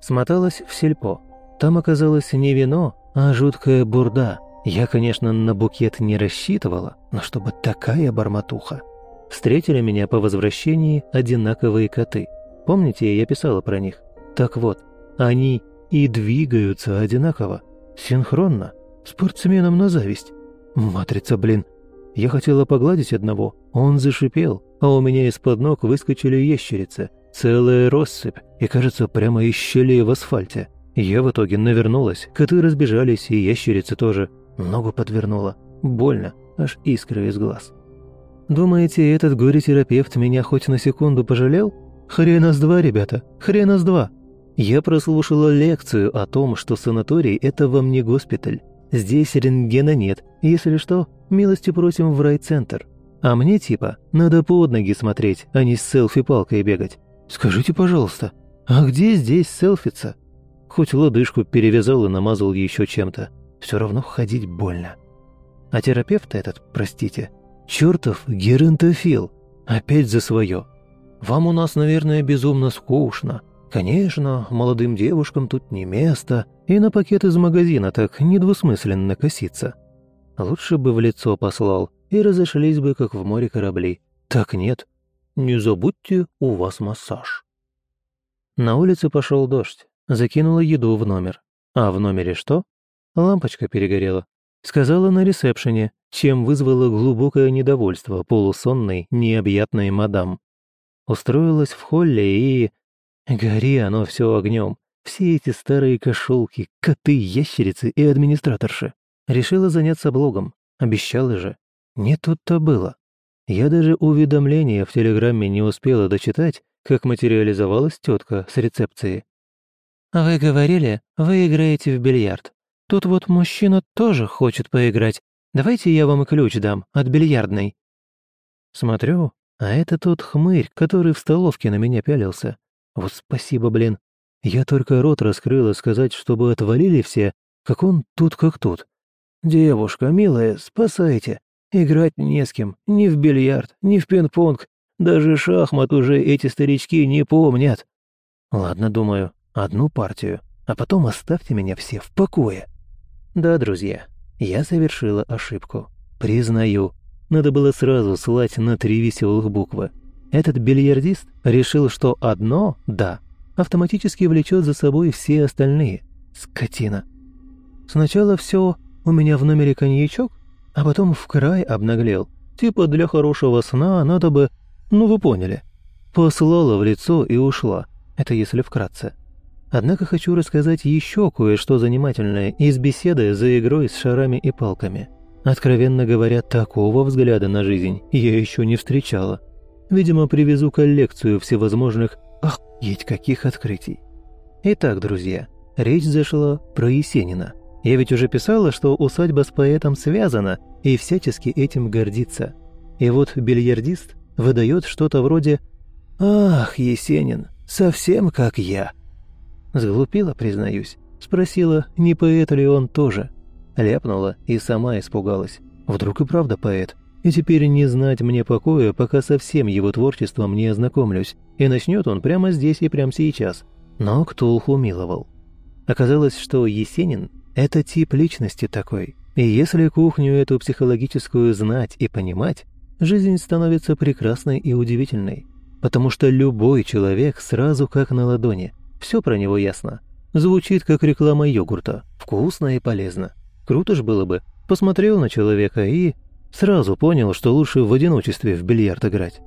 Смоталась в сельпо. Там оказалось не вино, а жуткая бурда. Я, конечно, на букет не рассчитывала, но чтобы такая барматуха. Встретили меня по возвращении одинаковые коты. Помните, я писала про них? Так вот, они и двигаются одинаково, синхронно, спортсменам на зависть. Матрица, блин, я хотела погладить одного, он зашипел, а у меня из-под ног выскочили ящерицы, целая россыпь, и, кажется, прямо из щелей в асфальте. Я в итоге навернулась, коты разбежались, и ящерицы тоже. Ногу подвернула. Больно, аж искры из глаз. Думаете, этот горе-терапевт меня хоть на секунду пожалел? Хрена с два, ребята, хрена с два. Я прослушала лекцию о том, что санаторий – это вам не госпиталь. Здесь рентгена нет, если что, милости просим в райцентр. А мне типа надо под ноги смотреть, а не с селфи-палкой бегать. Скажите, пожалуйста, а где здесь селфица? Хоть лодыжку перевязал и намазал еще чем-то, все равно ходить больно. А терапевт этот, простите, чертов геронтофил, опять за свое. Вам у нас, наверное, безумно скучно. Конечно, молодым девушкам тут не место, и на пакет из магазина так недвусмысленно коситься. Лучше бы в лицо послал, и разошлись бы, как в море корабли. Так нет. Не забудьте, у вас массаж. На улице пошел дождь, закинула еду в номер. А в номере что? Лампочка перегорела. Сказала на ресепшене, чем вызвало глубокое недовольство полусонной, необъятной мадам. Устроилась в холле и... Гори оно все огнем. Все эти старые кошелки, коты, ящерицы и администраторши. Решила заняться блогом. Обещала же. Не тут-то было. Я даже уведомления в Телеграме не успела дочитать, как материализовалась тетка с рецепции. «Вы говорили, вы играете в бильярд. Тут вот мужчина тоже хочет поиграть. Давайте я вам ключ дам от бильярдной». Смотрю, а это тот хмырь, который в столовке на меня пялился. Вот спасибо, блин. Я только рот раскрыла сказать, чтобы отвалили все, как он тут как тут. «Девушка, милая, спасайте. Играть не с кем, ни в бильярд, ни в пинг-понг. Даже шахмат уже эти старички не помнят. Ладно, думаю, одну партию, а потом оставьте меня все в покое. Да, друзья, я совершила ошибку. Признаю, надо было сразу слать на три веселых буквы. Этот бильярдист решил, что одно «да» автоматически влечет за собой все остальные. Скотина. Сначала все «у меня в номере коньячок», а потом в край обнаглел. Типа для хорошего сна надо бы... Ну вы поняли. Послала в лицо и ушла. Это если вкратце. Однако хочу рассказать еще кое-что занимательное из беседы за игрой с шарами и палками. Откровенно говоря, такого взгляда на жизнь я еще не встречала. Видимо, привезу коллекцию всевозможных охуеть каких открытий. Итак, друзья, речь зашла про Есенина – я ведь уже писала, что усадьба с поэтом связана и всячески этим гордится. И вот бильярдист выдает что-то вроде «Ах, Есенин, совсем как я». Сглупила, признаюсь. Спросила, не поэт ли он тоже. Ляпнула и сама испугалась. Вдруг и правда поэт. И теперь не знать мне покоя, пока со всем его творчеством не ознакомлюсь. И начнет он прямо здесь и прямо сейчас. Но Ктулху миловал. Оказалось, что Есенин это тип личности такой. И если кухню эту психологическую знать и понимать, жизнь становится прекрасной и удивительной. Потому что любой человек сразу как на ладони. Все про него ясно. Звучит как реклама йогурта. Вкусно и полезно. Круто ж было бы. Посмотрел на человека и... Сразу понял, что лучше в одиночестве в бильярд играть.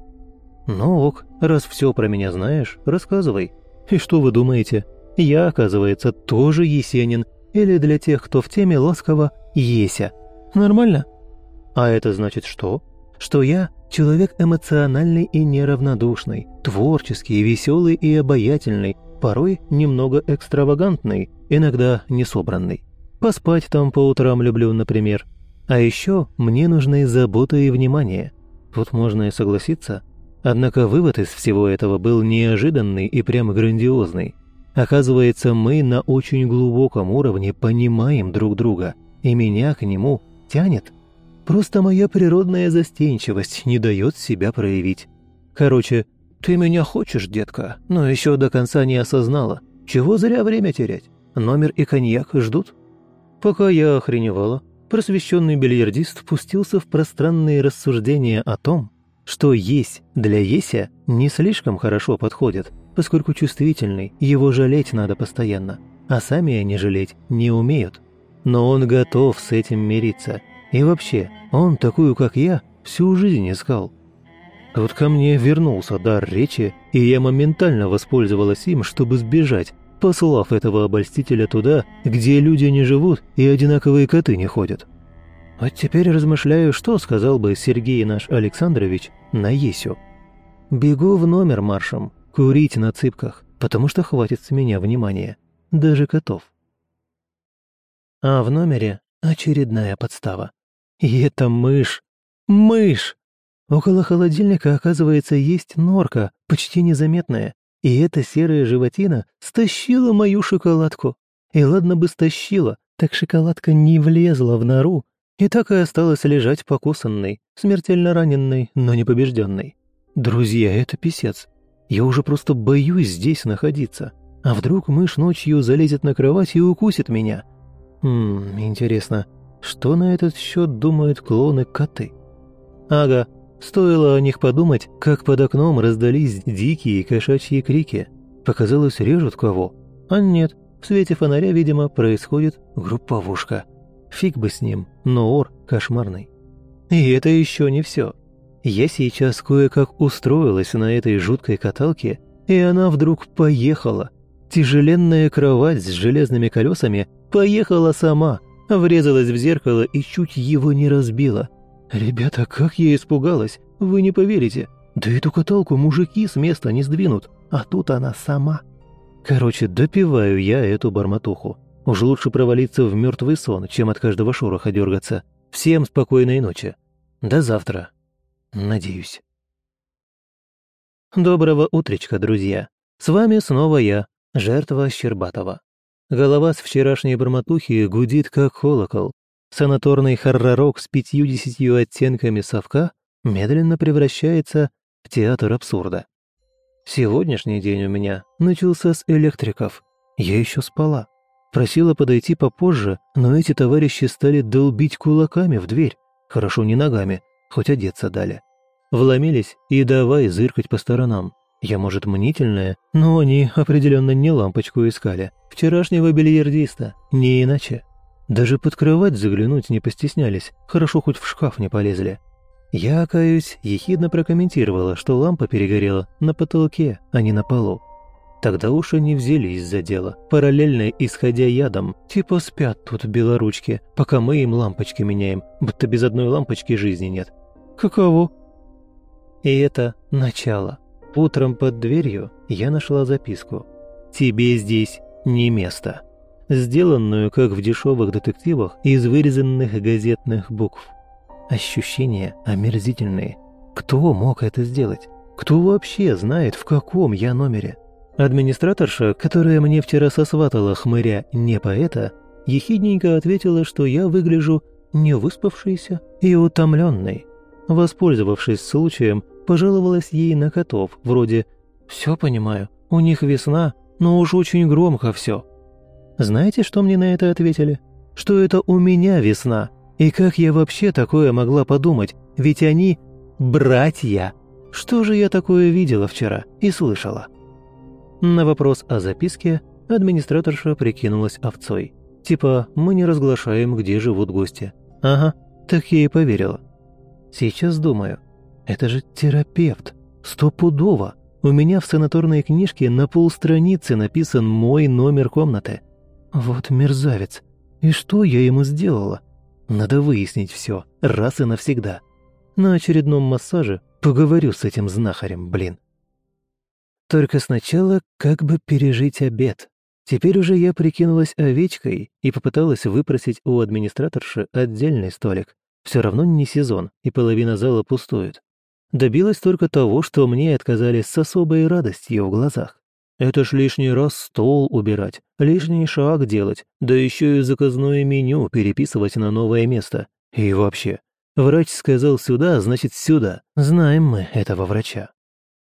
Ну ок, раз все про меня знаешь, рассказывай. И что вы думаете? Я, оказывается, тоже Есенин, или для тех, кто в теме ласково «Еся». Нормально? А это значит что? Что я человек эмоциональный и неравнодушный, творческий, веселый и обаятельный, порой немного экстравагантный, иногда несобранный. Поспать там по утрам люблю, например. А еще мне нужны забота и внимание. Тут можно и согласиться. Однако вывод из всего этого был неожиданный и прямо грандиозный. Оказывается, мы на очень глубоком уровне понимаем друг друга, и меня к нему тянет. Просто моя природная застенчивость не дает себя проявить. Короче, ты меня хочешь, детка, но еще до конца не осознала. Чего зря время терять? Номер и коньяк ждут? Пока я охреневала, просвещенный бильярдист впустился в пространные рассуждения о том, что есть для Еся не слишком хорошо подходит – поскольку чувствительный, его жалеть надо постоянно, а сами они жалеть не умеют. Но он готов с этим мириться. И вообще, он такую, как я, всю жизнь искал. Вот ко мне вернулся дар речи, и я моментально воспользовалась им, чтобы сбежать, послав этого обольстителя туда, где люди не живут и одинаковые коты не ходят. Вот теперь размышляю, что сказал бы Сергей наш Александрович на Есю. Бегу в номер маршем, курить на цыпках, потому что хватит с меня внимания. Даже котов. А в номере очередная подстава. И это мышь. Мышь! Около холодильника, оказывается, есть норка, почти незаметная. И эта серая животина стащила мою шоколадку. И ладно бы стащила, так шоколадка не влезла в нору, и так и осталась лежать покусанной, смертельно раненной, но не побежденной. Друзья, это писец. Я уже просто боюсь здесь находиться. А вдруг мышь ночью залезет на кровать и укусит меня? Хм, интересно, что на этот счет думают клоны-коты? Ага, стоило о них подумать, как под окном раздались дикие кошачьи крики. Показалось, режут кого. А нет, в свете фонаря, видимо, происходит групповушка. Фиг бы с ним, но ор кошмарный. И это еще не все. Я сейчас кое-как устроилась на этой жуткой каталке, и она вдруг поехала. Тяжеленная кровать с железными колесами поехала сама, врезалась в зеркало и чуть его не разбила. Ребята, как я испугалась, вы не поверите. Да эту каталку мужики с места не сдвинут, а тут она сама. Короче, допиваю я эту барматуху. Уж лучше провалиться в мертвый сон, чем от каждого шороха дергаться. Всем спокойной ночи. До завтра. Надеюсь. Доброго утречка, друзья. С вами снова я, жертва Щербатова. Голова с вчерашней бормотухи гудит, как колокол. Санаторный хорророк с пятью-десятью оттенками совка медленно превращается в театр абсурда. Сегодняшний день у меня начался с электриков. Я еще спала. Просила подойти попозже, но эти товарищи стали долбить кулаками в дверь. Хорошо не ногами, хоть одеться дали. Вломились и давай зыркать по сторонам. Я, может, мнительная, но они определенно не лампочку искали. Вчерашнего бильярдиста, не иначе. Даже под кровать заглянуть не постеснялись, хорошо хоть в шкаф не полезли. Я, каюсь, ехидно прокомментировала, что лампа перегорела на потолке, а не на полу. Тогда уж они взялись за дело, параллельно исходя ядом, типа спят тут белоручки, пока мы им лампочки меняем, будто без одной лампочки жизни нет. Каково? И это начало. Утром под дверью я нашла записку. «Тебе здесь не место», сделанную, как в дешевых детективах, из вырезанных газетных букв. Ощущения омерзительные. Кто мог это сделать? Кто вообще знает, в каком я номере? Администраторша, которая мне вчера сосватала хмыря не поэта, ехидненько ответила, что я выгляжу невыспавшейся и утомленной. Воспользовавшись случаем, пожаловалась ей на котов, вроде «Все понимаю, у них весна, но уж очень громко все». Знаете, что мне на это ответили? Что это у меня весна, и как я вообще такое могла подумать? Ведь они братья. Что же я такое видела вчера и слышала? На вопрос о записке администраторша прикинулась овцой. Типа, мы не разглашаем, где живут гости. Ага, так я и поверила. Сейчас думаю, это же терапевт. Стопудово. У меня в санаторной книжке на полстраницы написан мой номер комнаты. Вот мерзавец. И что я ему сделала? Надо выяснить все, раз и навсегда. На очередном массаже поговорю с этим знахарем, блин. Только сначала как бы пережить обед. Теперь уже я прикинулась овечкой и попыталась выпросить у администраторши отдельный столик. Все равно не сезон, и половина зала пустует. Добилась только того, что мне отказали с особой радостью в глазах. Это ж лишний раз стол убирать, лишний шаг делать, да еще и заказное меню переписывать на новое место. И вообще, врач сказал сюда, значит сюда. Знаем мы этого врача.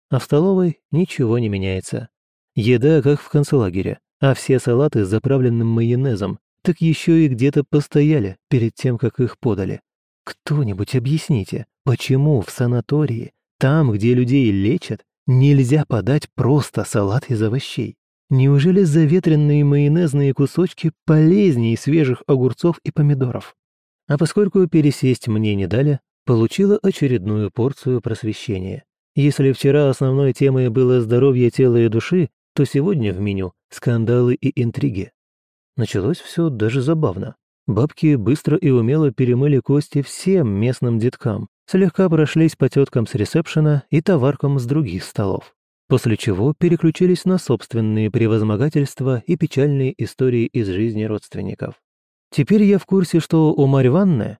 А в столовой ничего не меняется. Еда как в концлагере, а все салаты с заправленным майонезом, так еще и где-то постояли перед тем, как их подали. Кто-нибудь объясните, почему в санатории, там, где людей лечат, Нельзя подать просто салат из овощей. Неужели заветренные майонезные кусочки полезнее свежих огурцов и помидоров? А поскольку пересесть мне не дали, получила очередную порцию просвещения. Если вчера основной темой было здоровье тела и души, то сегодня в меню скандалы и интриги. Началось все даже забавно. Бабки быстро и умело перемыли кости всем местным деткам, слегка прошлись по теткам с ресепшена и товаркам с других столов, после чего переключились на собственные превозмогательства и печальные истории из жизни родственников. Теперь я в курсе, что у Марь Ванны,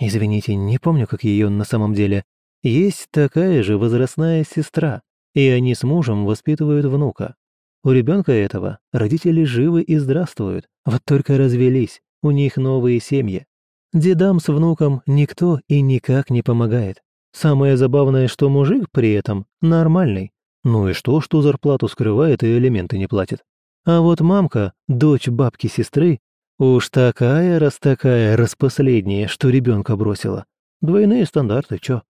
извините, не помню, как ее на самом деле, есть такая же возрастная сестра, и они с мужем воспитывают внука. У ребенка этого родители живы и здравствуют, вот только развелись, у них новые семьи. Дедам с внуком никто и никак не помогает. Самое забавное, что мужик при этом нормальный. Ну и что, что зарплату скрывает и элементы не платит. А вот мамка, дочь бабки сестры, уж такая раз такая распоследняя, что ребенка бросила. Двойные стандарты, чё?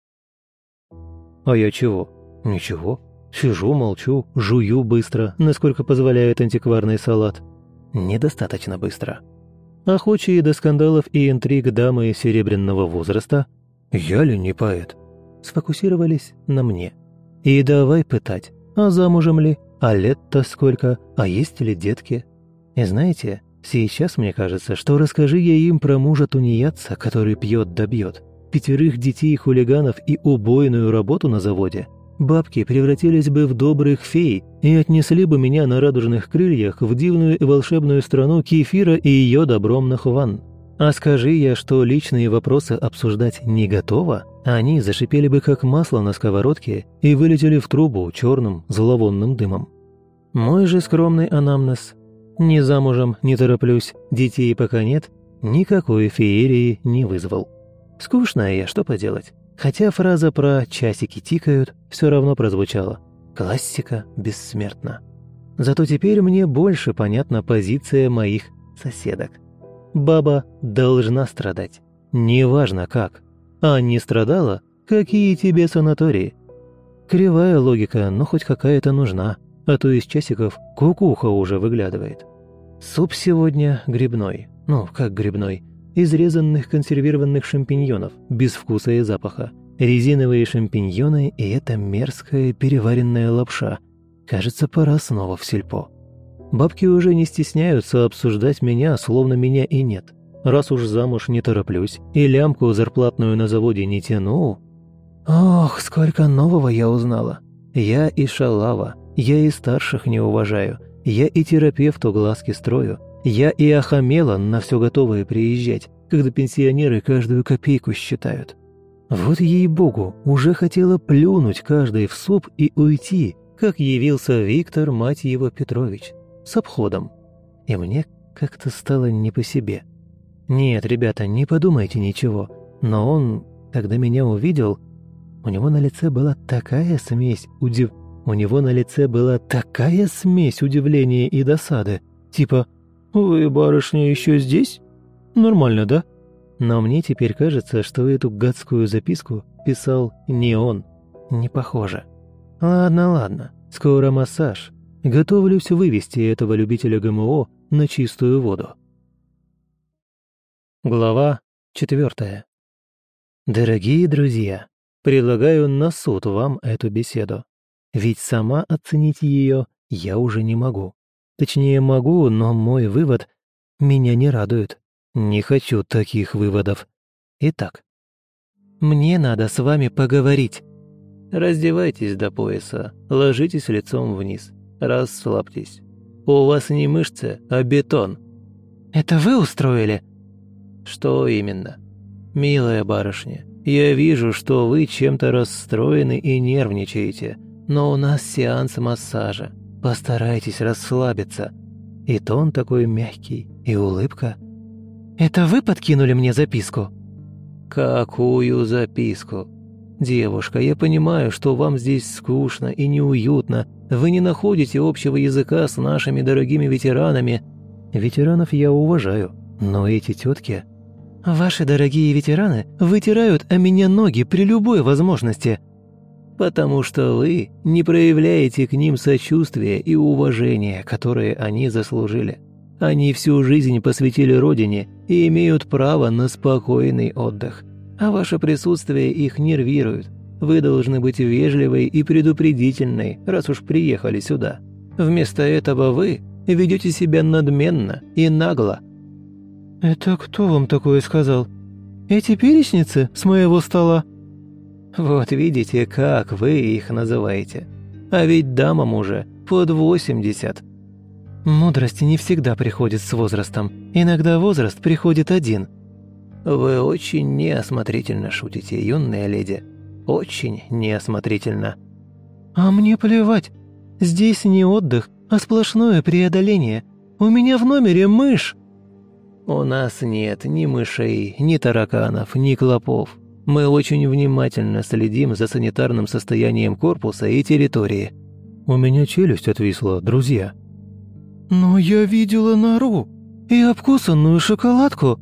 А я чего? Ничего. Сижу, молчу, жую быстро, насколько позволяет антикварный салат. Недостаточно быстро. Охочие до скандалов и интриг дамы серебряного возраста, я ли не поэт, сфокусировались на мне. И давай пытать, а замужем ли, а лет-то сколько, а есть ли детки. И знаете, сейчас мне кажется, что расскажи я им про мужа тунеядца, который пьет да бьет, пятерых детей-хулиганов и убойную работу на заводе – бабки превратились бы в добрых фей и отнесли бы меня на радужных крыльях в дивную и волшебную страну кефира и ее добромных ванн. А скажи я, что личные вопросы обсуждать не готово, они зашипели бы как масло на сковородке и вылетели в трубу черным зловонным дымом. Мой же скромный анамнез. Ни замужем не тороплюсь, детей пока нет, никакой феерии не вызвал. Скучная я, что поделать. Хотя фраза про «часики тикают» все равно прозвучала. Классика бессмертна. Зато теперь мне больше понятна позиция моих соседок. Баба должна страдать. Неважно как. А не страдала, какие тебе санатории. Кривая логика, но хоть какая-то нужна, а то из часиков кукуха уже выглядывает. Суп сегодня грибной. Ну, как грибной? Изрезанных консервированных шампиньонов, без вкуса и запаха, резиновые шампиньоны и эта мерзкая переваренная лапша. Кажется, пора снова в сельпо. Бабки уже не стесняются обсуждать меня, словно меня и нет. Раз уж замуж не тороплюсь и лямку зарплатную на заводе не тяну... Ох, сколько нового я узнала. Я и шалава, я и старших не уважаю, я и терапевту глазки строю, я и охамела на все готовое приезжать, когда пенсионеры каждую копейку считают. Вот ей-богу, уже хотела плюнуть каждый в суп и уйти, как явился Виктор, мать его Петрович, с обходом. И мне как-то стало не по себе. Нет, ребята, не подумайте ничего, но он, когда меня увидел, у него на лице была такая смесь удив... У него на лице была такая смесь удивления и досады, типа «Вы, барышня, еще здесь? Нормально, да?» Но мне теперь кажется, что эту гадскую записку писал не он. Не похоже. Ладно, ладно, скоро массаж. Готовлюсь вывести этого любителя ГМО на чистую воду. Глава четвертая. Дорогие друзья, предлагаю на суд вам эту беседу. Ведь сама оценить ее я уже не могу. Точнее, могу, но мой вывод меня не радует. Не хочу таких выводов. Итак, мне надо с вами поговорить. Раздевайтесь до пояса, ложитесь лицом вниз, расслабьтесь. У вас не мышцы, а бетон. Это вы устроили? Что именно? Милая барышня, я вижу, что вы чем-то расстроены и нервничаете, но у нас сеанс массажа. Постарайтесь расслабиться. И тон такой мягкий, и улыбка. «Это вы подкинули мне записку?» «Какую записку?» «Девушка, я понимаю, что вам здесь скучно и неуютно. Вы не находите общего языка с нашими дорогими ветеранами». «Ветеранов я уважаю, но эти тетки...» «Ваши дорогие ветераны вытирают о меня ноги при любой возможности», потому что вы не проявляете к ним сочувствия и уважения, которые они заслужили. Они всю жизнь посвятили Родине и имеют право на спокойный отдых. А ваше присутствие их нервирует. Вы должны быть вежливой и предупредительной, раз уж приехали сюда. Вместо этого вы ведете себя надменно и нагло. «Это кто вам такое сказал? Эти перечницы с моего стола?» «Вот видите, как вы их называете. А ведь дамам уже под восемьдесят». «Мудрость не всегда приходит с возрастом. Иногда возраст приходит один». «Вы очень неосмотрительно шутите, юная леди. Очень неосмотрительно». «А мне плевать. Здесь не отдых, а сплошное преодоление. У меня в номере мышь». «У нас нет ни мышей, ни тараканов, ни клопов. Мы очень внимательно следим за санитарным состоянием корпуса и территории». «У меня челюсть отвисла, друзья». «Но я видела нору и обкусанную шоколадку».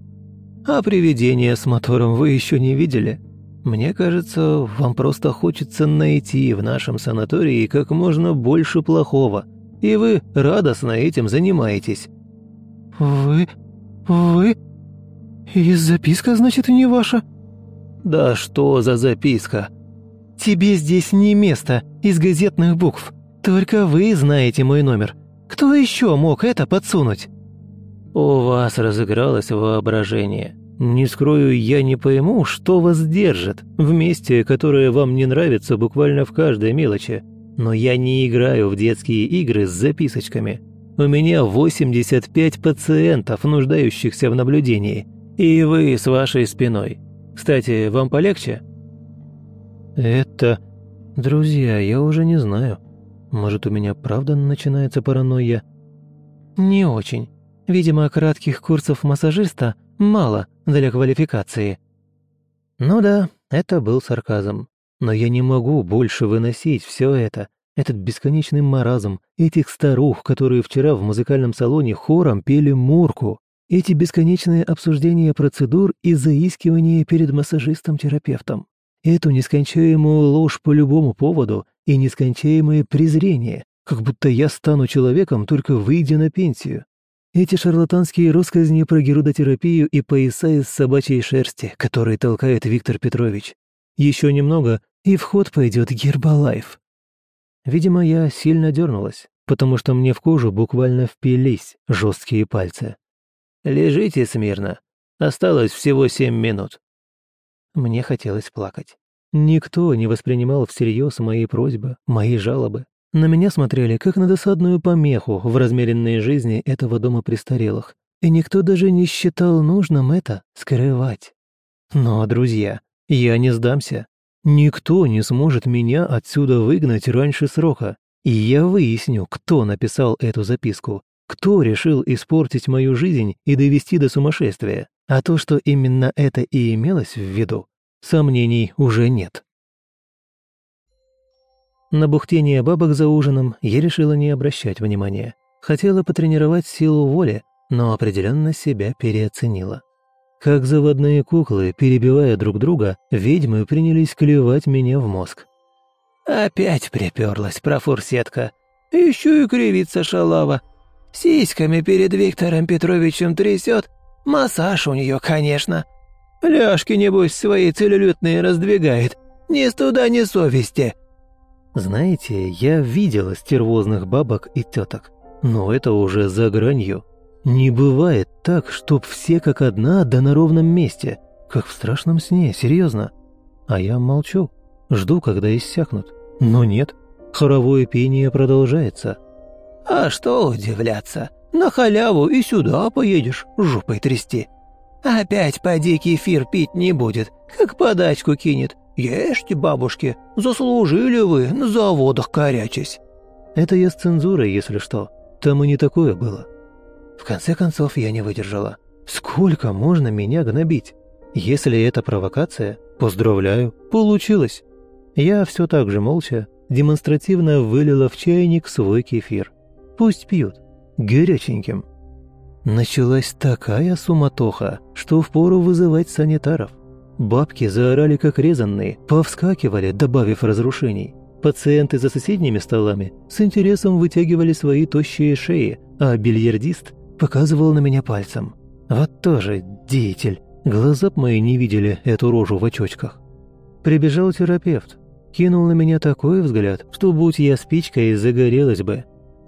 «А привидение с мотором вы еще не видели? Мне кажется, вам просто хочется найти в нашем санатории как можно больше плохого, и вы радостно этим занимаетесь». «Вы... вы... и записка, значит, не ваша?» «Да что за записка?» «Тебе здесь не место из газетных букв. Только вы знаете мой номер. Кто еще мог это подсунуть?» «У вас разыгралось воображение. Не скрою, я не пойму, что вас держит в месте, которое вам не нравится буквально в каждой мелочи. Но я не играю в детские игры с записочками. У меня 85 пациентов, нуждающихся в наблюдении. И вы с вашей спиной. Кстати, вам полегче?» «Это... Друзья, я уже не знаю. Может, у меня правда начинается паранойя?» «Не очень. Видимо, кратких курсов массажиста мало для квалификации». Ну да, это был сарказм. Но я не могу больше выносить все это. Этот бесконечный маразм, этих старух, которые вчера в музыкальном салоне хором пели мурку, эти бесконечные обсуждения процедур и заискивания перед массажистом-терапевтом, эту нескончаемую ложь по любому поводу и нескончаемое презрение, как будто я стану человеком, только выйдя на пенсию. Эти шарлатанские россказни про герудотерапию и пояса из собачьей шерсти, которые толкает Виктор Петрович. Еще немного, и в ход пойдет Гербалайф. Видимо, я сильно дернулась, потому что мне в кожу буквально впились жесткие пальцы. «Лежите смирно. Осталось всего семь минут». Мне хотелось плакать. Никто не воспринимал всерьез мои просьбы, мои жалобы. На меня смотрели как на досадную помеху в размеренной жизни этого дома престарелых, и никто даже не считал нужным это скрывать. Но, друзья, я не сдамся. Никто не сможет меня отсюда выгнать раньше срока, и я выясню, кто написал эту записку, кто решил испортить мою жизнь и довести до сумасшествия. А то, что именно это и имелось в виду, сомнений уже нет. На бухтение бабок за ужином я решила не обращать внимания. Хотела потренировать силу воли, но определенно себя переоценила. Как заводные куклы, перебивая друг друга, ведьмы принялись клевать меня в мозг. «Опять приперлась профурсетка. Еще и кривится шалава. Сиськами перед Виктором Петровичем трясет. Массаж у нее, конечно. Ляжки, небось, свои целлюлитные раздвигает. Ни студа, ни совести. Знаете, я видела стервозных бабок и теток, но это уже за гранью. Не бывает так, чтоб все как одна да на ровном месте, как в страшном сне, серьезно. А я молчу, жду, когда иссякнут. Но нет, хоровое пение продолжается. «А что удивляться? На халяву и сюда поедешь, жопой трясти. Опять поди кефир пить не будет, как подачку кинет, «Ешьте, бабушки, заслужили вы, на заводах корячись». Это я с цензурой, если что. Там и не такое было. В конце концов, я не выдержала. Сколько можно меня гнобить? Если это провокация, поздравляю, получилось. Я все так же молча, демонстративно вылила в чайник свой кефир. Пусть пьют. Горяченьким. Началась такая суматоха, что впору вызывать санитаров. Бабки заорали как резанные, повскакивали, добавив разрушений. Пациенты за соседними столами с интересом вытягивали свои тощие шеи, а бильярдист показывал на меня пальцем. Вот тоже деятель. Глаза б мои не видели эту рожу в очочках. Прибежал терапевт. Кинул на меня такой взгляд, что будь я спичкой, загорелась бы.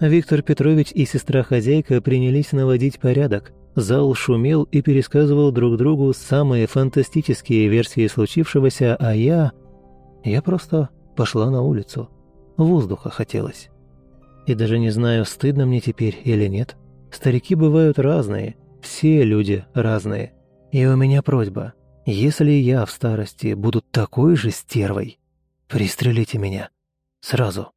Виктор Петрович и сестра-хозяйка принялись наводить порядок. Зал шумел и пересказывал друг другу самые фантастические версии случившегося, а я... Я просто пошла на улицу. Воздуха хотелось. И даже не знаю, стыдно мне теперь или нет. Старики бывают разные, все люди разные. И у меня просьба, если я в старости буду такой же стервой, пристрелите меня. Сразу.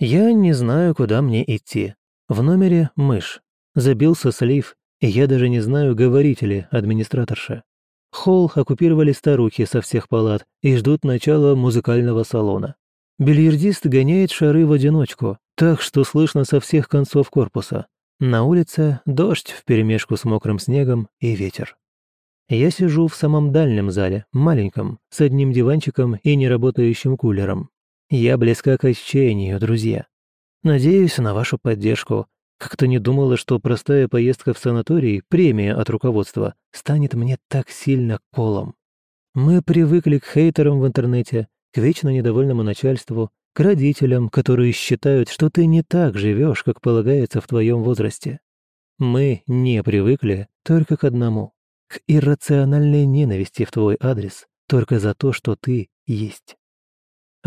Я не знаю, куда мне идти. В номере мышь. Забился слив, и я даже не знаю, говорить ли администраторша. Холл оккупировали старухи со всех палат и ждут начала музыкального салона. Бильярдист гоняет шары в одиночку, так что слышно со всех концов корпуса. На улице дождь вперемешку с мокрым снегом и ветер. Я сижу в самом дальнем зале, маленьком, с одним диванчиком и неработающим кулером. Я близка к отчаянию, друзья. Надеюсь на вашу поддержку, как-то не думала, что простая поездка в санаторий, премия от руководства, станет мне так сильно колом. Мы привыкли к хейтерам в интернете, к вечно недовольному начальству, к родителям, которые считают, что ты не так живешь, как полагается в твоем возрасте. Мы не привыкли только к одному — к иррациональной ненависти в твой адрес только за то, что ты есть.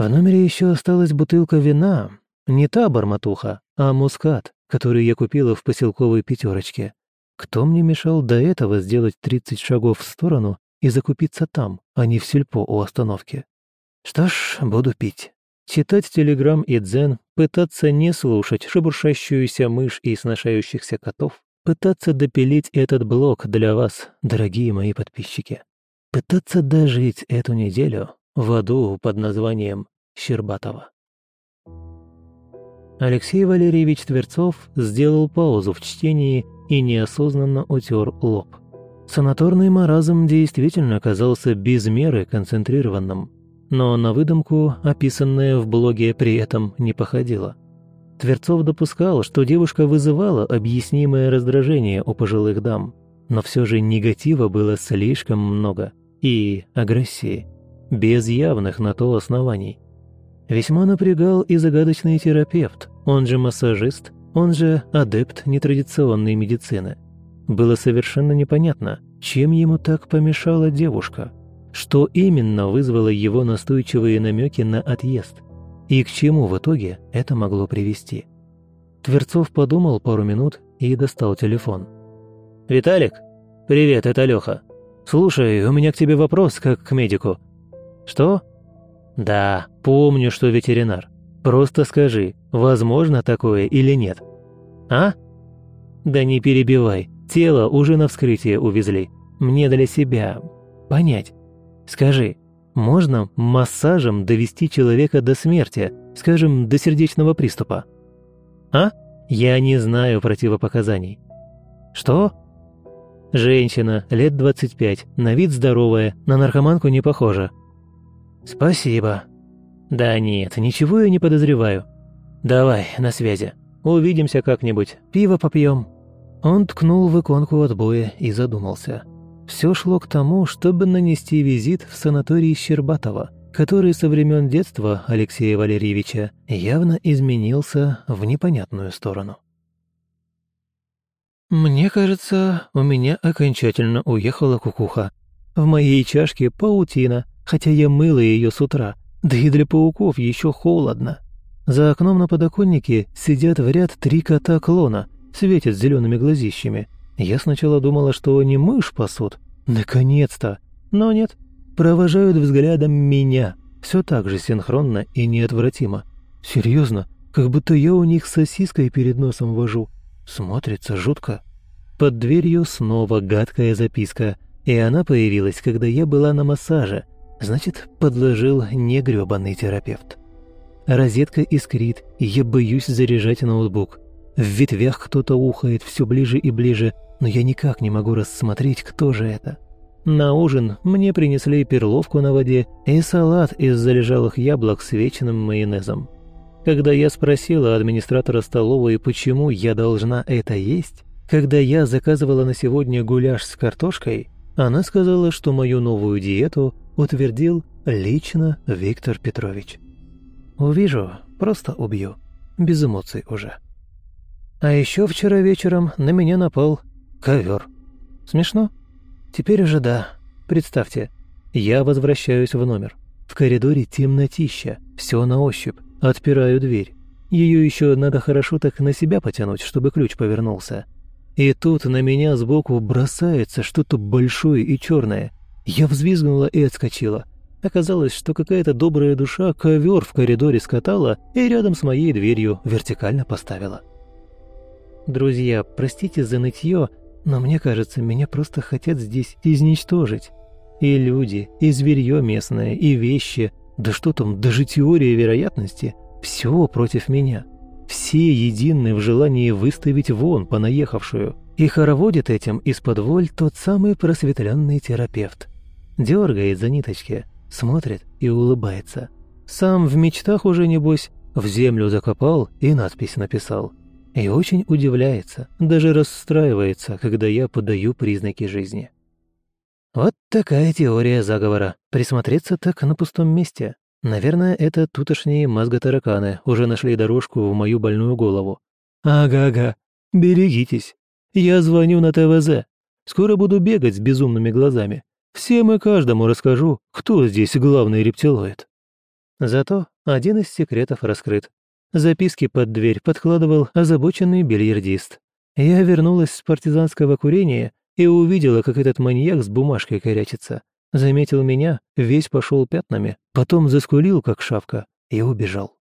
В номере еще осталась бутылка вина, не та барматуха, а мускат, который я купила в поселковой пятерочке. Кто мне мешал до этого сделать 30 шагов в сторону и закупиться там, а не в сельпо у остановки? Что ж, буду пить. Читать телеграм и дзен, пытаться не слушать шебуршащуюся мышь и сношающихся котов, пытаться допилить этот блог для вас, дорогие мои подписчики. Пытаться дожить эту неделю в аду под названием Щербатова. Алексей Валерьевич Тверцов сделал паузу в чтении и неосознанно утер лоб. Санаторный маразм действительно оказался без меры концентрированным, но на выдумку, описанное в блоге, при этом не походило. Тверцов допускал, что девушка вызывала объяснимое раздражение у пожилых дам, но все же негатива было слишком много и агрессии, без явных на то оснований. Весьма напрягал и загадочный терапевт, он же массажист, он же адепт нетрадиционной медицины. Было совершенно непонятно, чем ему так помешала девушка, что именно вызвало его настойчивые намеки на отъезд, и к чему в итоге это могло привести. Тверцов подумал пару минут и достал телефон. «Виталик? Привет, это Лёха. Слушай, у меня к тебе вопрос, как к медику». «Что?» «Да, помню, что ветеринар. Просто скажи, возможно такое или нет?» «А?» «Да не перебивай. Тело уже на вскрытие увезли. Мне для себя понять. Скажи, можно массажем довести человека до смерти, скажем, до сердечного приступа?» «А? Я не знаю противопоказаний». «Что?» «Женщина, лет 25, на вид здоровая, на наркоманку не похожа. «Спасибо». «Да нет, ничего я не подозреваю. Давай, на связи. Увидимся как-нибудь. Пиво попьем». Он ткнул в иконку отбоя и задумался. Все шло к тому, чтобы нанести визит в санаторий Щербатова, который со времен детства Алексея Валерьевича явно изменился в непонятную сторону. «Мне кажется, у меня окончательно уехала кукуха. В моей чашке паутина, хотя я мыла ее с утра, да и для пауков еще холодно. За окном на подоконнике сидят в ряд три кота-клона, светят зелеными глазищами. Я сначала думала, что они мышь пасут. Наконец-то! Но нет, провожают взглядом меня. Все так же синхронно и неотвратимо. Серьезно, как будто я у них сосиской перед носом вожу. Смотрится жутко. Под дверью снова гадкая записка, и она появилась, когда я была на массаже, Значит, подложил негрёбаный терапевт. Розетка искрит, я боюсь заряжать ноутбук. В ветвях кто-то ухает все ближе и ближе, но я никак не могу рассмотреть, кто же это. На ужин мне принесли перловку на воде и салат из залежалых яблок с вечным майонезом. Когда я спросила администратора столовой, почему я должна это есть, когда я заказывала на сегодня гуляш с картошкой, она сказала, что мою новую диету утвердил лично Виктор Петрович. «Увижу, просто убью. Без эмоций уже». А еще вчера вечером на меня напал ковер. Смешно? Теперь уже да. Представьте, я возвращаюсь в номер. В коридоре темнотища, все на ощупь. Отпираю дверь. Ее еще надо хорошо так на себя потянуть, чтобы ключ повернулся. И тут на меня сбоку бросается что-то большое и черное. Я взвизгнула и отскочила. Оказалось, что какая-то добрая душа ковер в коридоре скатала и рядом с моей дверью вертикально поставила. Друзья, простите за нытье, но мне кажется, меня просто хотят здесь изничтожить. И люди, и зверье местное, и вещи, да что там, даже теория вероятности, все против меня. Все едины в желании выставить вон понаехавшую. И хороводит этим из-под воль тот самый просветленный терапевт. Дергает за ниточки, смотрит и улыбается. Сам в мечтах уже, небось, в землю закопал и надпись написал. И очень удивляется, даже расстраивается, когда я подаю признаки жизни. Вот такая теория заговора. Присмотреться так на пустом месте. Наверное, это тутошние мозготараканы уже нашли дорожку в мою больную голову. Ага-ага, берегитесь. Я звоню на ТВЗ. Скоро буду бегать с безумными глазами. Всем и каждому расскажу, кто здесь главный рептилоид. Зато один из секретов раскрыт. Записки под дверь подкладывал озабоченный бильярдист. Я вернулась с партизанского курения и увидела, как этот маньяк с бумажкой корячится. Заметил меня, весь пошел пятнами, потом заскулил, как шавка, и убежал.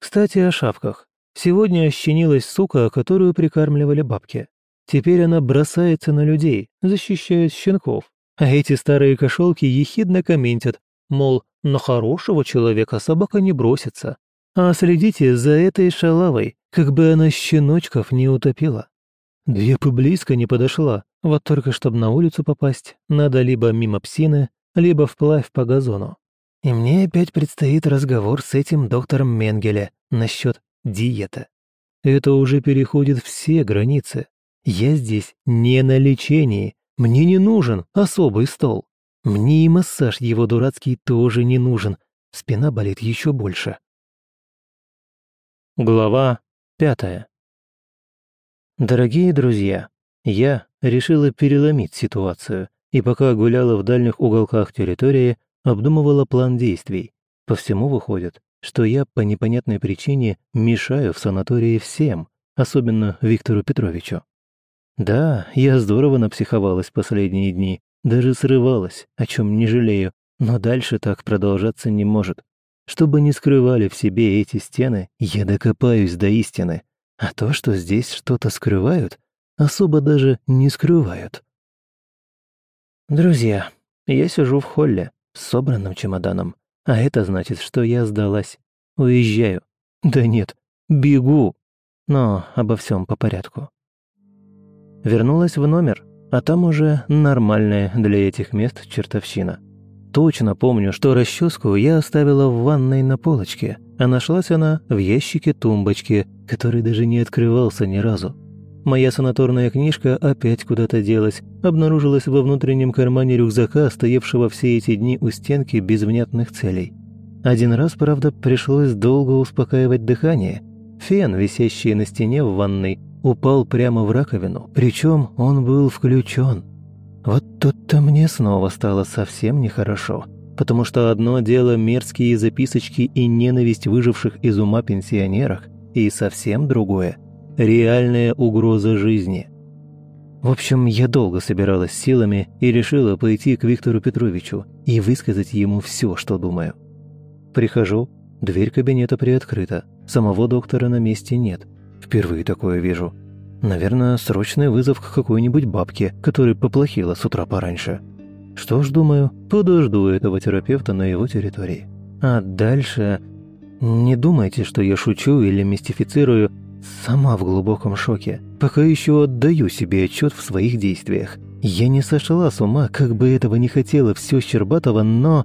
Кстати, о шавках. Сегодня ощенилась сука, которую прикармливали бабки. Теперь она бросается на людей, защищает щенков. А эти старые кошелки ехидно комментят, мол, на хорошего человека собака не бросится. А следите за этой шалавой, как бы она щеночков не утопила. Две бы близко не подошла, вот только чтобы на улицу попасть, надо либо мимо псины, либо вплавь по газону. И мне опять предстоит разговор с этим доктором Менгеле насчет диеты. Это уже переходит все границы. Я здесь не на лечении, мне не нужен особый стол. Мне и массаж его дурацкий тоже не нужен. Спина болит еще больше. Глава пятая. Дорогие друзья, я решила переломить ситуацию и пока гуляла в дальних уголках территории, обдумывала план действий. По всему выходит, что я по непонятной причине мешаю в санатории всем, особенно Виктору Петровичу. Да, я здорово напсиховалась последние дни, даже срывалась, о чем не жалею, но дальше так продолжаться не может. Чтобы не скрывали в себе эти стены, я докопаюсь до истины. А то, что здесь что-то скрывают, особо даже не скрывают. Друзья, я сижу в холле с собранным чемоданом, а это значит, что я сдалась. Уезжаю. Да нет, бегу. Но обо всем по порядку. Вернулась в номер, а там уже нормальная для этих мест чертовщина. Точно помню, что расческу я оставила в ванной на полочке, а нашлась она в ящике тумбочки, который даже не открывался ни разу. Моя санаторная книжка опять куда-то делась, обнаружилась во внутреннем кармане рюкзака, стоявшего все эти дни у стенки без внятных целей. Один раз, правда, пришлось долго успокаивать дыхание. Фен, висящий на стене в ванной, упал прямо в раковину, причем он был включен. Вот тут-то мне снова стало совсем нехорошо, потому что одно дело мерзкие записочки и ненависть выживших из ума пенсионерах, и совсем другое – реальная угроза жизни. В общем, я долго собиралась силами и решила пойти к Виктору Петровичу и высказать ему все, что думаю. Прихожу, дверь кабинета приоткрыта, самого доктора на месте нет – Впервые такое вижу. Наверное, срочный вызов к какой-нибудь бабке, которая поплохила с утра пораньше. Что ж, думаю, подожду этого терапевта на его территории. А дальше... Не думайте, что я шучу или мистифицирую. Сама в глубоком шоке. Пока еще отдаю себе отчет в своих действиях. Я не сошла с ума, как бы этого не хотела все Щербатова, но...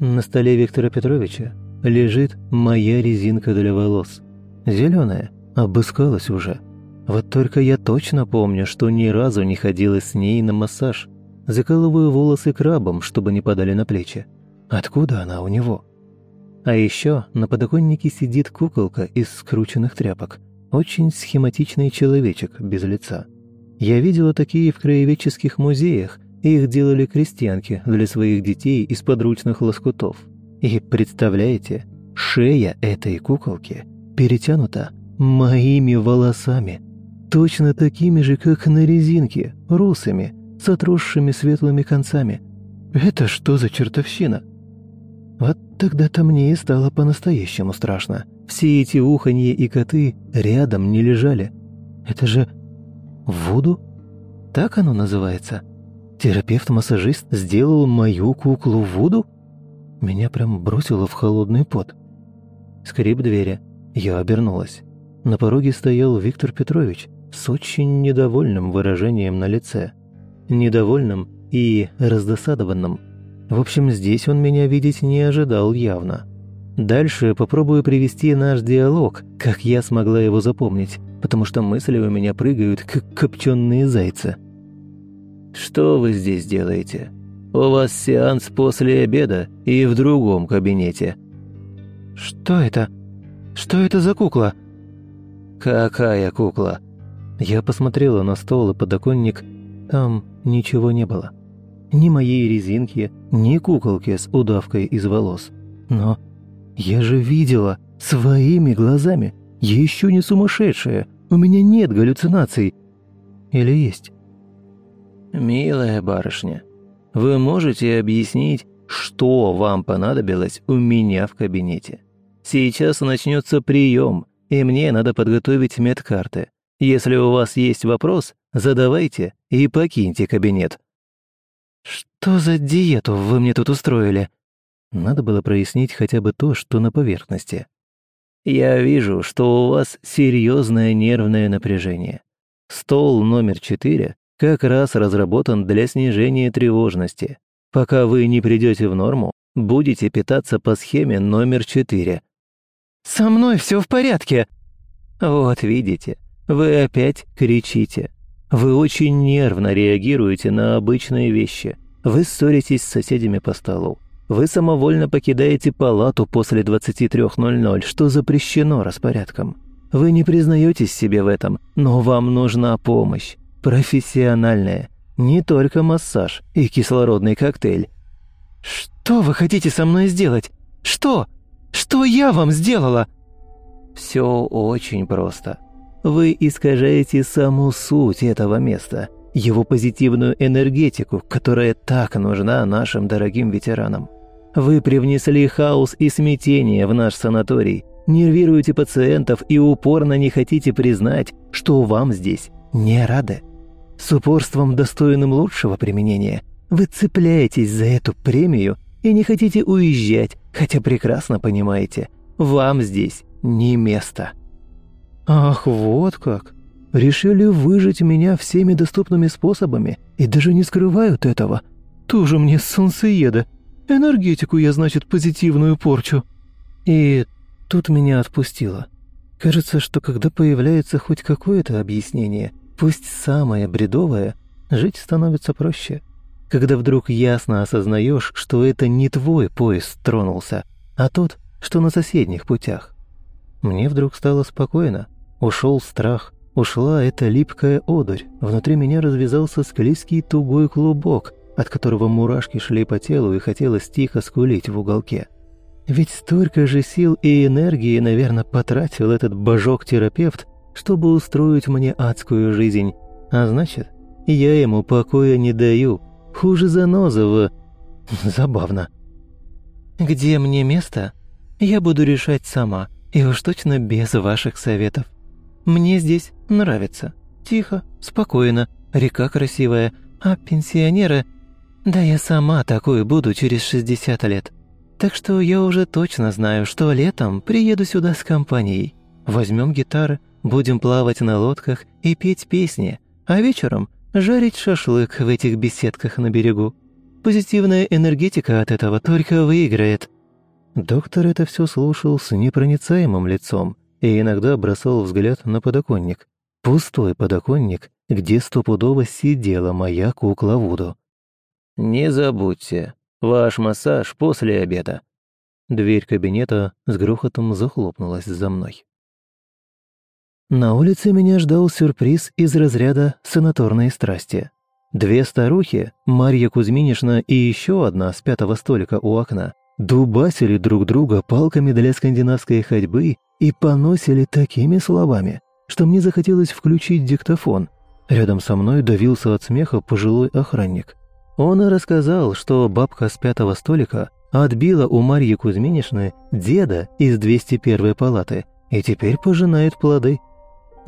На столе Виктора Петровича лежит моя резинка для волос. Зеленая, Обыскалась уже. Вот только я точно помню, что ни разу не ходила с ней на массаж. Закалываю волосы крабом, чтобы не падали на плечи. Откуда она у него? А еще на подоконнике сидит куколка из скрученных тряпок. Очень схематичный человечек без лица. Я видела такие в краеведческих музеях, их делали крестьянки для своих детей из подручных лоскутов. И представляете, шея этой куколки перетянута моими волосами, точно такими же, как на резинке, русыми, с отросшими светлыми концами. Это что за чертовщина? Вот тогда-то мне и стало по-настоящему страшно. Все эти уханье и коты рядом не лежали. Это же Вуду? Так оно называется? Терапевт-массажист сделал мою куклу Вуду? Меня прям бросило в холодный пот. Скрип двери. Я обернулась. На пороге стоял Виктор Петрович с очень недовольным выражением на лице. Недовольным и раздосадованным. В общем, здесь он меня видеть не ожидал явно. Дальше попробую привести наш диалог, как я смогла его запомнить, потому что мысли у меня прыгают, как копченые зайцы. «Что вы здесь делаете? У вас сеанс после обеда и в другом кабинете». «Что это? Что это за кукла?» «Какая кукла?» Я посмотрела на стол и подоконник. Там ничего не было. Ни моей резинки, ни куколки с удавкой из волос. Но я же видела своими глазами. Я еще не сумасшедшая. У меня нет галлюцинаций. Или есть? «Милая барышня, вы можете объяснить, что вам понадобилось у меня в кабинете? Сейчас начнется прием, и мне надо подготовить медкарты. Если у вас есть вопрос, задавайте и покиньте кабинет». «Что за диету вы мне тут устроили?» Надо было прояснить хотя бы то, что на поверхности. «Я вижу, что у вас серьезное нервное напряжение. Стол номер четыре как раз разработан для снижения тревожности. Пока вы не придете в норму, будете питаться по схеме номер четыре. «Со мной все в порядке!» «Вот видите, вы опять кричите. Вы очень нервно реагируете на обычные вещи. Вы ссоритесь с соседями по столу. Вы самовольно покидаете палату после 23.00, что запрещено распорядком. Вы не признаетесь себе в этом, но вам нужна помощь профессиональная, не только массаж и кислородный коктейль. «Что вы хотите со мной сделать? Что? Что я вам сделала?» «Все очень просто. Вы искажаете саму суть этого места, его позитивную энергетику, которая так нужна нашим дорогим ветеранам. Вы привнесли хаос и смятение в наш санаторий, нервируете пациентов и упорно не хотите признать, что вам здесь не рады. С упорством, достойным лучшего применения, вы цепляетесь за эту премию и не хотите уезжать, хотя прекрасно понимаете, вам здесь не место. Ах, вот как! Решили выжить меня всеми доступными способами и даже не скрывают этого. Тоже мне солнцееда. Энергетику я, значит, позитивную порчу. И тут меня отпустило. Кажется, что когда появляется хоть какое-то объяснение, Пусть самое бредовое, жить становится проще. Когда вдруг ясно осознаешь, что это не твой поезд тронулся, а тот, что на соседних путях. Мне вдруг стало спокойно. Ушел страх, ушла эта липкая одурь. Внутри меня развязался склизкий тугой клубок, от которого мурашки шли по телу и хотелось тихо скулить в уголке. Ведь столько же сил и энергии, наверное, потратил этот божок-терапевт, чтобы устроить мне адскую жизнь. А значит, я ему покоя не даю. Хуже заноза Забавно. Где мне место, я буду решать сама, и уж точно без ваших советов. Мне здесь нравится. Тихо, спокойно, река красивая, а пенсионеры... Да я сама такой буду через 60 лет. Так что я уже точно знаю, что летом приеду сюда с компанией. Возьмем гитары, Будем плавать на лодках и петь песни, а вечером жарить шашлык в этих беседках на берегу. Позитивная энергетика от этого только выиграет». Доктор это все слушал с непроницаемым лицом и иногда бросал взгляд на подоконник. Пустой подоконник, где стопудово сидела моя кукла Вуду. «Не забудьте, ваш массаж после обеда». Дверь кабинета с грохотом захлопнулась за мной. На улице меня ждал сюрприз из разряда санаторной страсти. Две старухи, Марья Кузьминишна и еще одна с пятого столика у окна, дубасили друг друга палками для скандинавской ходьбы и поносили такими словами, что мне захотелось включить диктофон. Рядом со мной давился от смеха пожилой охранник. Он и рассказал, что бабка с пятого столика отбила у Марьи Кузьминишны деда из 201 палаты и теперь пожинает плоды.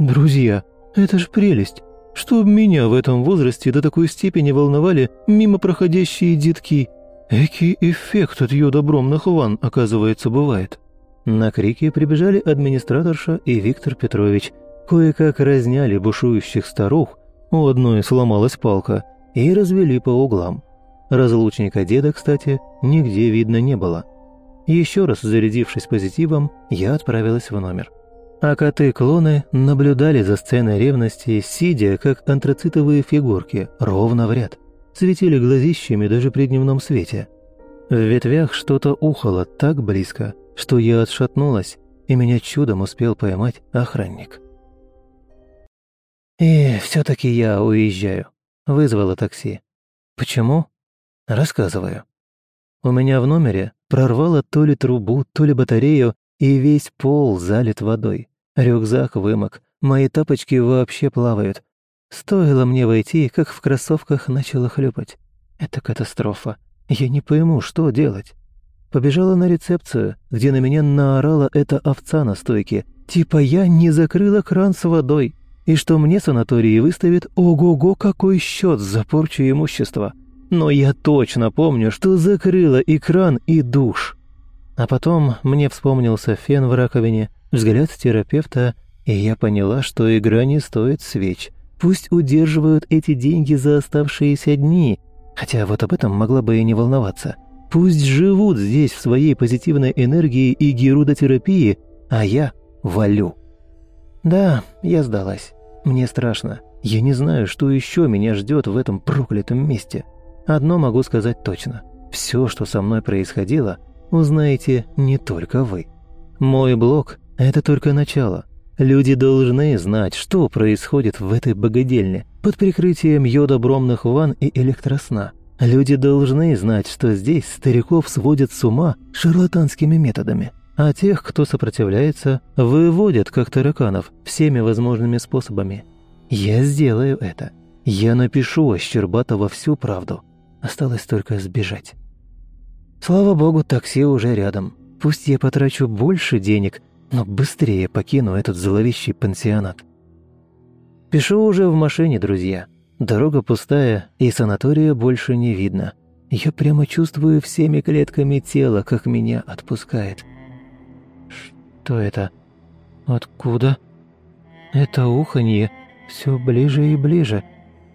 «Друзья, это ж прелесть! Чтоб меня в этом возрасте до такой степени волновали мимо проходящие детки. Экий эффект от ее добромных ван, оказывается, бывает». На крики прибежали администраторша и Виктор Петрович. Кое-как разняли бушующих старух, у одной сломалась палка, и развели по углам. Разлучника деда, кстати, нигде видно не было. Еще раз зарядившись позитивом, я отправилась в номер. А коты-клоны наблюдали за сценой ревности, сидя, как антрацитовые фигурки, ровно в ряд. Светили глазищами даже при дневном свете. В ветвях что-то ухало так близко, что я отшатнулась, и меня чудом успел поймать охранник. И все таки я уезжаю. Вызвала такси. Почему? Рассказываю. У меня в номере прорвало то ли трубу, то ли батарею, и весь пол залит водой. Рюкзак вымок, мои тапочки вообще плавают. Стоило мне войти, как в кроссовках начало хлюпать. Это катастрофа. Я не пойму, что делать. Побежала на рецепцию, где на меня наорала эта овца на стойке. Типа я не закрыла кран с водой. И что мне санатории выставит ого-го какой счет за порчу имущества. Но я точно помню, что закрыла и кран, и душ. А потом мне вспомнился фен в раковине, взгляд терапевта, и я поняла, что игра не стоит свеч. Пусть удерживают эти деньги за оставшиеся дни, хотя вот об этом могла бы и не волноваться. Пусть живут здесь в своей позитивной энергии и герудотерапии, а я валю. Да, я сдалась. Мне страшно. Я не знаю, что еще меня ждет в этом проклятом месте. Одно могу сказать точно. Все, что со мной происходило, узнаете не только вы. Мой блог – это только начало. Люди должны знать, что происходит в этой богадельне под прикрытием йодобромных ванн и электросна. Люди должны знать, что здесь стариков сводят с ума шарлатанскими методами, а тех, кто сопротивляется, выводят, как тараканов, всеми возможными способами. Я сделаю это. Я напишу о Щербатова всю правду. Осталось только сбежать. Слава богу, такси уже рядом. Пусть я потрачу больше денег, но быстрее покину этот зловещий пансионат. Пишу уже в машине, друзья. Дорога пустая, и санатория больше не видно. Я прямо чувствую всеми клетками тела, как меня отпускает. Что это? Откуда? Это уханье все ближе и ближе.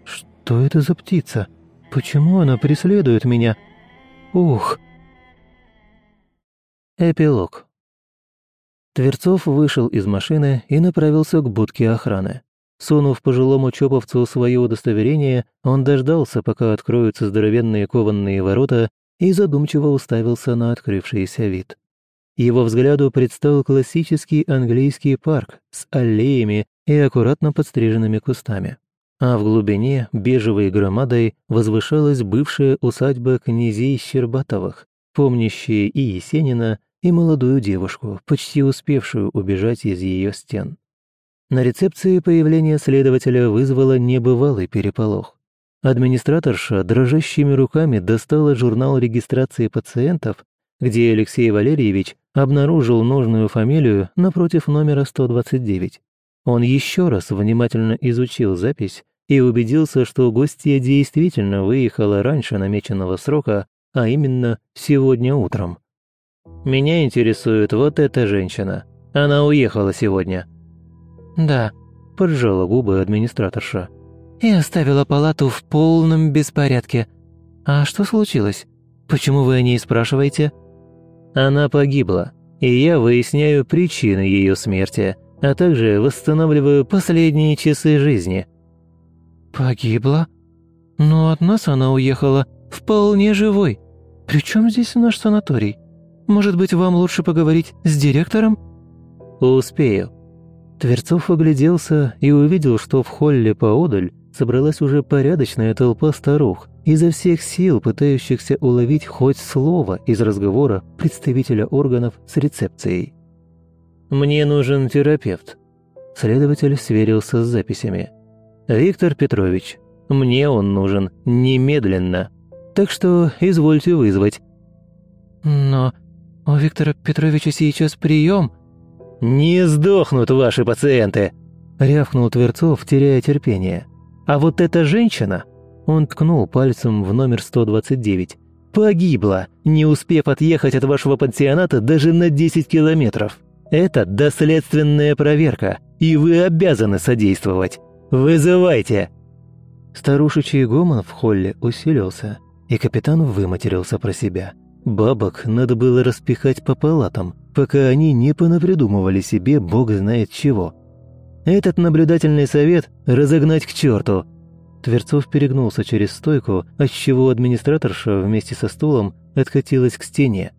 Что это за птица? Почему она преследует меня? Ух! Эпилог. Тверцов вышел из машины и направился к будке охраны. Сунув пожилому чоповцу свое удостоверение, он дождался, пока откроются здоровенные кованные ворота, и задумчиво уставился на открывшийся вид. Его взгляду предстал классический английский парк с аллеями и аккуратно подстриженными кустами а в глубине бежевой громадой возвышалась бывшая усадьба князей Щербатовых, помнящая и Есенина, и молодую девушку, почти успевшую убежать из ее стен. На рецепции появление следователя вызвало небывалый переполох. Администраторша дрожащими руками достала журнал регистрации пациентов, где Алексей Валерьевич обнаружил нужную фамилию напротив номера 129. Он еще раз внимательно изучил запись и убедился, что гостья действительно выехала раньше намеченного срока, а именно сегодня утром. «Меня интересует вот эта женщина. Она уехала сегодня». «Да», – поджала губы администраторша. «И оставила палату в полном беспорядке. А что случилось? Почему вы о ней спрашиваете?» «Она погибла, и я выясняю причины ее смерти», а также восстанавливаю последние часы жизни». «Погибла? Но от нас она уехала вполне живой. Причем здесь наш санаторий? Может быть, вам лучше поговорить с директором?» «Успею». Тверцов огляделся и увидел, что в холле поодаль собралась уже порядочная толпа старух, изо всех сил пытающихся уловить хоть слово из разговора представителя органов с рецепцией. «Мне нужен терапевт». Следователь сверился с записями. «Виктор Петрович, мне он нужен немедленно. Так что извольте вызвать». «Но у Виктора Петровича сейчас прием», «Не сдохнут ваши пациенты!» – рявкнул Тверцов, теряя терпение. «А вот эта женщина...» – он ткнул пальцем в номер 129. «Погибла, не успев отъехать от вашего пансионата даже на 10 километров. Это доследственная проверка, и вы обязаны содействовать. Вызывайте!» Старушечий гомон в холле усилился, и капитан выматерился про себя. Бабок надо было распихать по палатам, пока они не понапридумывали себе бог знает чего. Этот наблюдательный совет разогнать к черту. Тверцов перегнулся через стойку, отчего администраторша вместе со стулом откатилась к стене.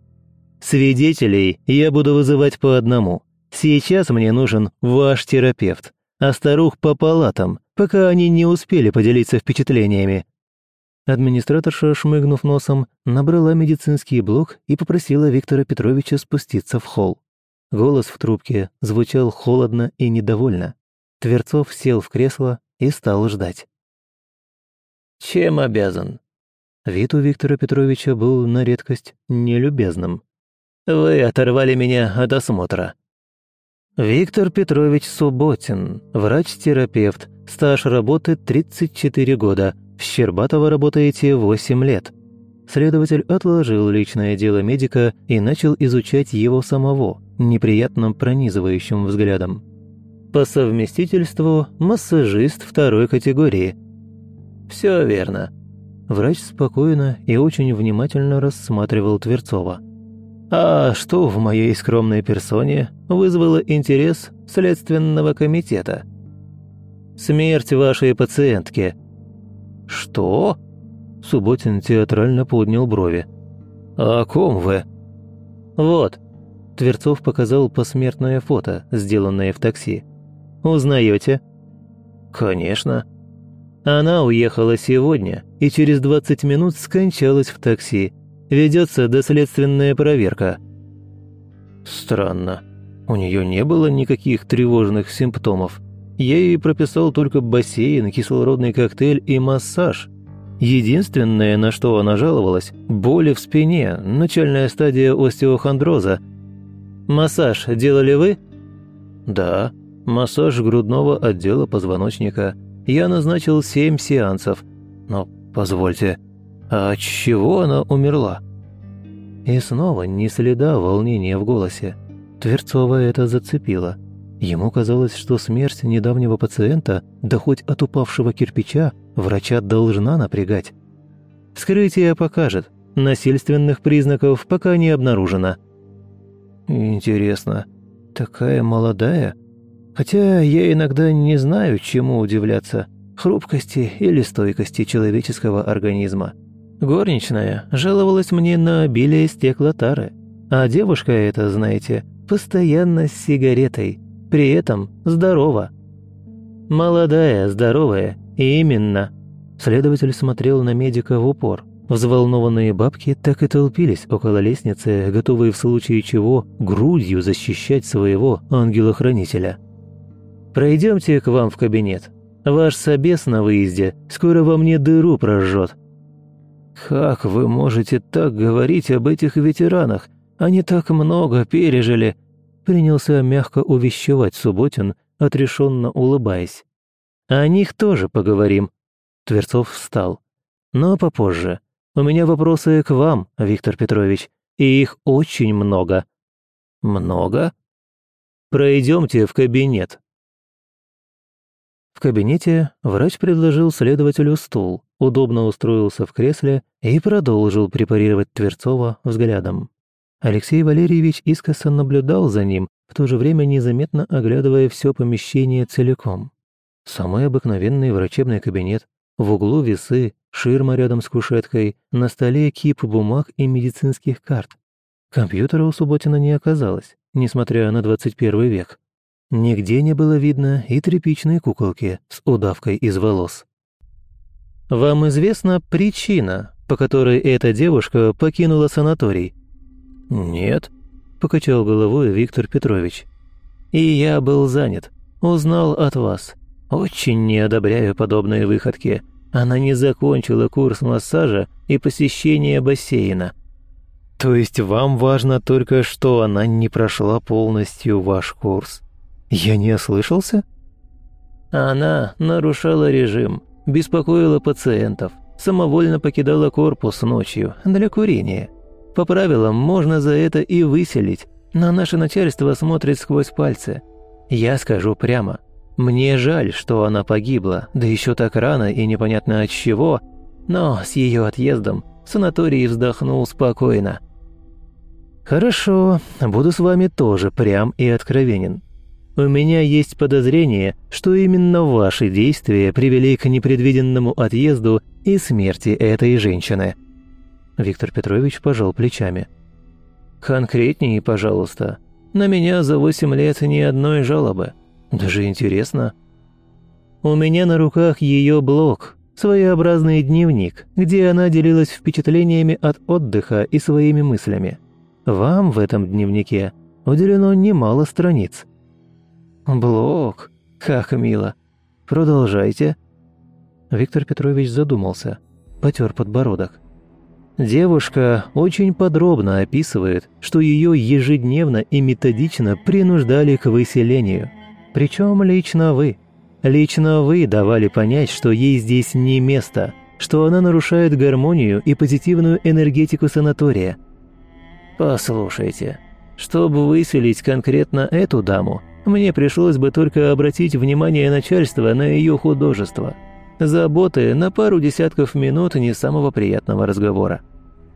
«Свидетелей я буду вызывать по одному. Сейчас мне нужен ваш терапевт, а старух по палатам, пока они не успели поделиться впечатлениями. Администраторша, шмыгнув носом, набрала медицинский блок и попросила Виктора Петровича спуститься в холл. Голос в трубке звучал холодно и недовольно. Тверцов сел в кресло и стал ждать. «Чем обязан?» Вид у Виктора Петровича был на редкость нелюбезным. «Вы оторвали меня от осмотра». Виктор Петрович Субботин, врач-терапевт, стаж работы 34 года, в Щербатово работаете 8 лет». Следователь отложил личное дело медика и начал изучать его самого, неприятным пронизывающим взглядом. По совместительству массажист второй категории. «Все верно». Врач спокойно и очень внимательно рассматривал Тверцова. «А что в моей скромной персоне вызвало интерес Следственного комитета?» «Смерть вашей пациентки», «Что?» Субботин театрально поднял брови. «О ком вы?» «Вот». Тверцов показал посмертное фото, сделанное в такси. «Узнаете?» «Конечно». Она уехала сегодня и через 20 минут скончалась в такси. Ведется доследственная проверка. Странно. У нее не было никаких тревожных симптомов. Я ей прописал только бассейн, кислородный коктейль и массаж. Единственное, на что она жаловалась – боли в спине, начальная стадия остеохондроза. «Массаж делали вы?» «Да, массаж грудного отдела позвоночника. Я назначил семь сеансов. Но, позвольте, а от чего она умерла?» И снова ни следа волнения в голосе. Тверцова это зацепило – Ему казалось, что смерть недавнего пациента, да хоть от упавшего кирпича, врача должна напрягать. Вскрытие покажет. Насильственных признаков пока не обнаружено. Интересно, такая молодая? Хотя я иногда не знаю, чему удивляться. Хрупкости или стойкости человеческого организма. Горничная жаловалась мне на обилие стеклотары. А девушка эта, знаете, постоянно с сигаретой – при этом здорова. Молодая, здоровая, именно. Следователь смотрел на медика в упор. Взволнованные бабки так и толпились около лестницы, готовые в случае чего грудью защищать своего ангела-хранителя. «Пройдемте к вам в кабинет. Ваш собес на выезде скоро во мне дыру прожжет». «Как вы можете так говорить об этих ветеранах? Они так много пережили», принялся мягко увещевать Субботин, отрешенно улыбаясь. «О них тоже поговорим». Тверцов встал. «Но попозже. У меня вопросы к вам, Виктор Петрович, и их очень много». «Много?» «Пройдемте в кабинет». В кабинете врач предложил следователю стул, удобно устроился в кресле и продолжил препарировать Тверцова взглядом. Алексей Валерьевич искоса наблюдал за ним, в то же время незаметно оглядывая все помещение целиком. Самый обыкновенный врачебный кабинет, в углу весы, ширма рядом с кушеткой, на столе кип бумаг и медицинских карт. Компьютера у Субботина не оказалось, несмотря на 21 век. Нигде не было видно и тряпичной куколки с удавкой из волос. «Вам известна причина, по которой эта девушка покинула санаторий?» «Нет», — покачал головой Виктор Петрович. «И я был занят. Узнал от вас. Очень не одобряю подобные выходки. Она не закончила курс массажа и посещение бассейна». «То есть вам важно только, что она не прошла полностью ваш курс? Я не ослышался?» Она нарушала режим, беспокоила пациентов, самовольно покидала корпус ночью для курения. По правилам, можно за это и выселить, но наше начальство смотрит сквозь пальцы. Я скажу прямо, мне жаль, что она погибла, да еще так рано и непонятно от чего, но с ее отъездом санаторий вздохнул спокойно. «Хорошо, буду с вами тоже прям и откровенен. У меня есть подозрение, что именно ваши действия привели к непредвиденному отъезду и смерти этой женщины». Виктор Петрович пожал плечами. «Конкретнее, пожалуйста. На меня за восемь лет ни одной жалобы. Даже интересно». «У меня на руках ее блог, своеобразный дневник, где она делилась впечатлениями от отдыха и своими мыслями. Вам в этом дневнике уделено немало страниц». «Блог? Как мило. Продолжайте». Виктор Петрович задумался, потер подбородок. Девушка очень подробно описывает, что ее ежедневно и методично принуждали к выселению. Причем лично вы. Лично вы давали понять, что ей здесь не место, что она нарушает гармонию и позитивную энергетику санатория. «Послушайте, чтобы выселить конкретно эту даму, мне пришлось бы только обратить внимание начальства на ее художество. Заботы на пару десятков минут не самого приятного разговора.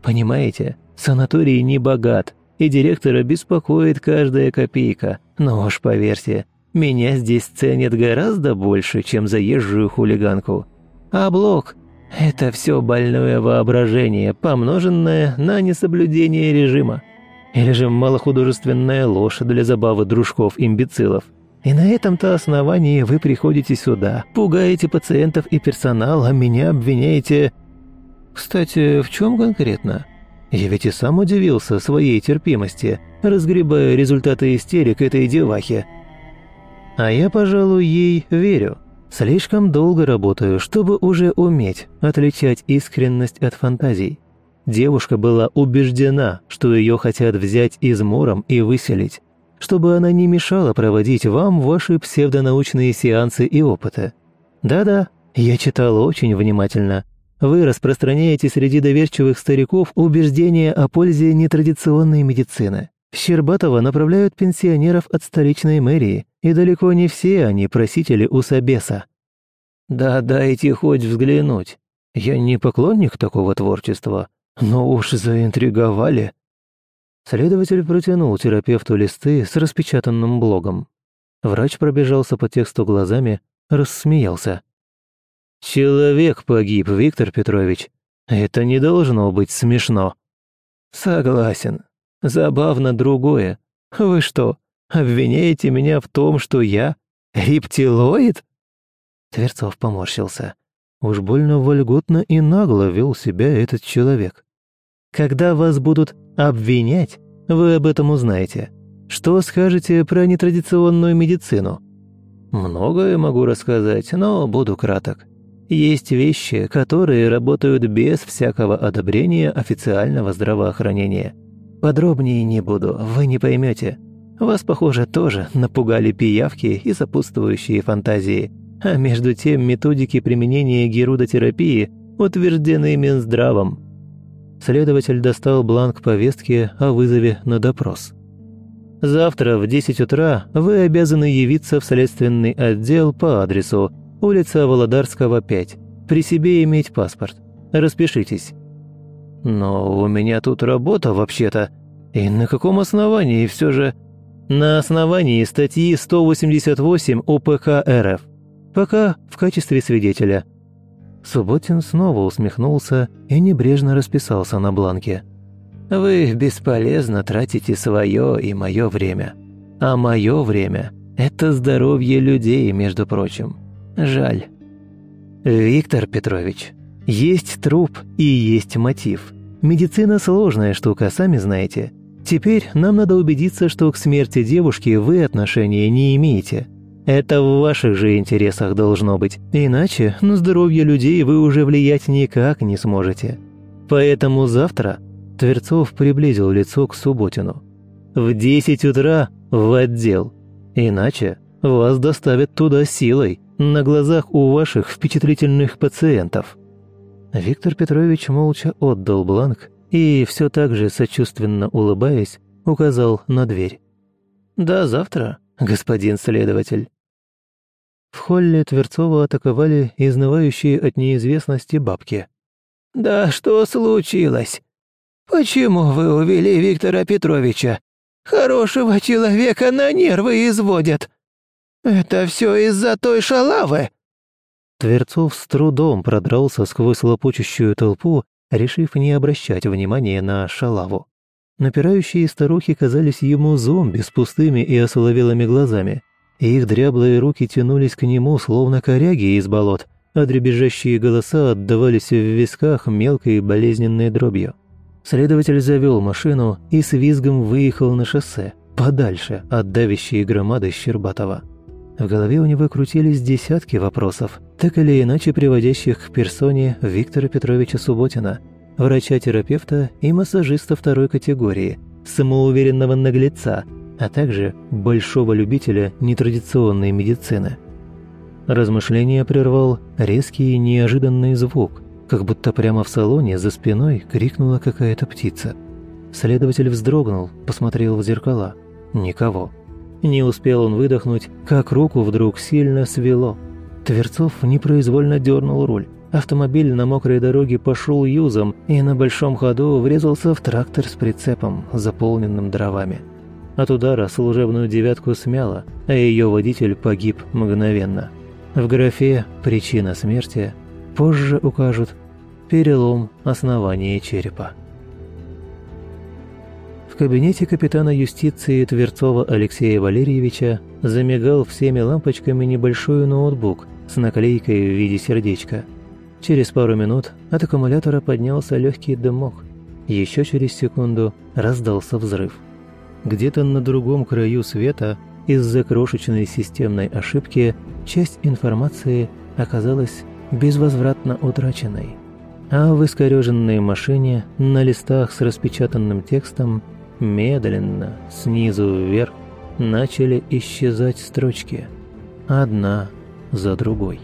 Понимаете, санаторий не богат, и директора беспокоит каждая копейка. Но уж поверьте, меня здесь ценят гораздо больше, чем заезжую хулиганку. А блок – это все больное воображение, помноженное на несоблюдение режима. Или же малохудожественная ложь для забавы дружков-имбецилов. И на этом-то основании вы приходите сюда, пугаете пациентов и персонал, а меня обвиняете кстати, в чем конкретно? Я ведь и сам удивился своей терпимости, разгребая результаты истерик этой девахи. А я, пожалуй, ей верю. Слишком долго работаю, чтобы уже уметь отличать искренность от фантазий. Девушка была убеждена, что ее хотят взять измором и выселить, чтобы она не мешала проводить вам ваши псевдонаучные сеансы и опыты. Да-да, я читал очень внимательно – вы распространяете среди доверчивых стариков убеждения о пользе нетрадиционной медицины. В Щербатово направляют пенсионеров от столичной мэрии, и далеко не все они просители у Сабеса. «Да дайте хоть взглянуть. Я не поклонник такого творчества, но уж заинтриговали». Следователь протянул терапевту листы с распечатанным блогом. Врач пробежался по тексту глазами, рассмеялся. Человек погиб, Виктор Петрович. Это не должно быть смешно. Согласен. Забавно другое. Вы что, обвиняете меня в том, что я рептилоид? Тверцов поморщился. Уж больно вольготно и нагло вел себя этот человек. Когда вас будут обвинять, вы об этом узнаете. Что скажете про нетрадиционную медицину? Многое могу рассказать, но буду краток. Есть вещи, которые работают без всякого одобрения официального здравоохранения. Подробнее не буду, вы не поймете. Вас, похоже, тоже напугали пиявки и сопутствующие фантазии. А между тем методики применения герудотерапии утверждены Минздравом. Следователь достал бланк повестки о вызове на допрос. Завтра в 10 утра вы обязаны явиться в следственный отдел по адресу улица Володарского, 5. При себе иметь паспорт. Распишитесь». «Но у меня тут работа вообще-то. И на каком основании все же...» «На основании статьи 188 УПК РФ. Пока в качестве свидетеля». Субботин снова усмехнулся и небрежно расписался на бланке. «Вы бесполезно тратите свое и мое время. А мое время Это здоровье людей, между прочим. Жаль. Виктор Петрович, есть труп и есть мотив. Медицина сложная штука, сами знаете. Теперь нам надо убедиться, что к смерти девушки вы отношения не имеете. Это в ваших же интересах должно быть. Иначе на здоровье людей вы уже влиять никак не сможете. Поэтому завтра Тверцов приблизил лицо к Субботину. В 10 утра в отдел. Иначе вас доставят туда силой, на глазах у ваших впечатлительных пациентов». Виктор Петрович молча отдал бланк и, все так же сочувственно улыбаясь, указал на дверь. «До завтра, господин следователь». В холле Тверцова атаковали изнывающие от неизвестности бабки. «Да что случилось? Почему вы увели Виктора Петровича? Хорошего человека на нервы изводят. Это все из-за той шалавы». Тверцов с трудом продрался сквозь лопочущую толпу, решив не обращать внимания на шалаву. Напирающие старухи казались ему зомби с пустыми и осоловелыми глазами – их дряблые руки тянулись к нему, словно коряги из болот, а дребезжащие голоса отдавались в висках мелкой болезненной дробью. Следователь завел машину и с визгом выехал на шоссе, подальше от давящей громады Щербатова. В голове у него крутились десятки вопросов, так или иначе приводящих к персоне Виктора Петровича Субботина, врача-терапевта и массажиста второй категории, самоуверенного наглеца – а также большого любителя нетрадиционной медицины. Размышление прервал резкий и неожиданный звук, как будто прямо в салоне за спиной крикнула какая-то птица. Следователь вздрогнул, посмотрел в зеркала. Никого. Не успел он выдохнуть, как руку вдруг сильно свело. Тверцов непроизвольно дернул руль. Автомобиль на мокрой дороге пошел юзом и на большом ходу врезался в трактор с прицепом, заполненным дровами. От удара служебную девятку смяло, а ее водитель погиб мгновенно. В графе «Причина смерти» позже укажут перелом основания черепа. В кабинете капитана юстиции Тверцова Алексея Валерьевича замигал всеми лампочками небольшой ноутбук с наклейкой в виде сердечка. Через пару минут от аккумулятора поднялся легкий дымок. Еще через секунду раздался взрыв. Где-то на другом краю света из-за крошечной системной ошибки часть информации оказалась безвозвратно утраченной. А в искореженной машине на листах с распечатанным текстом медленно, снизу вверх, начали исчезать строчки. Одна за другой.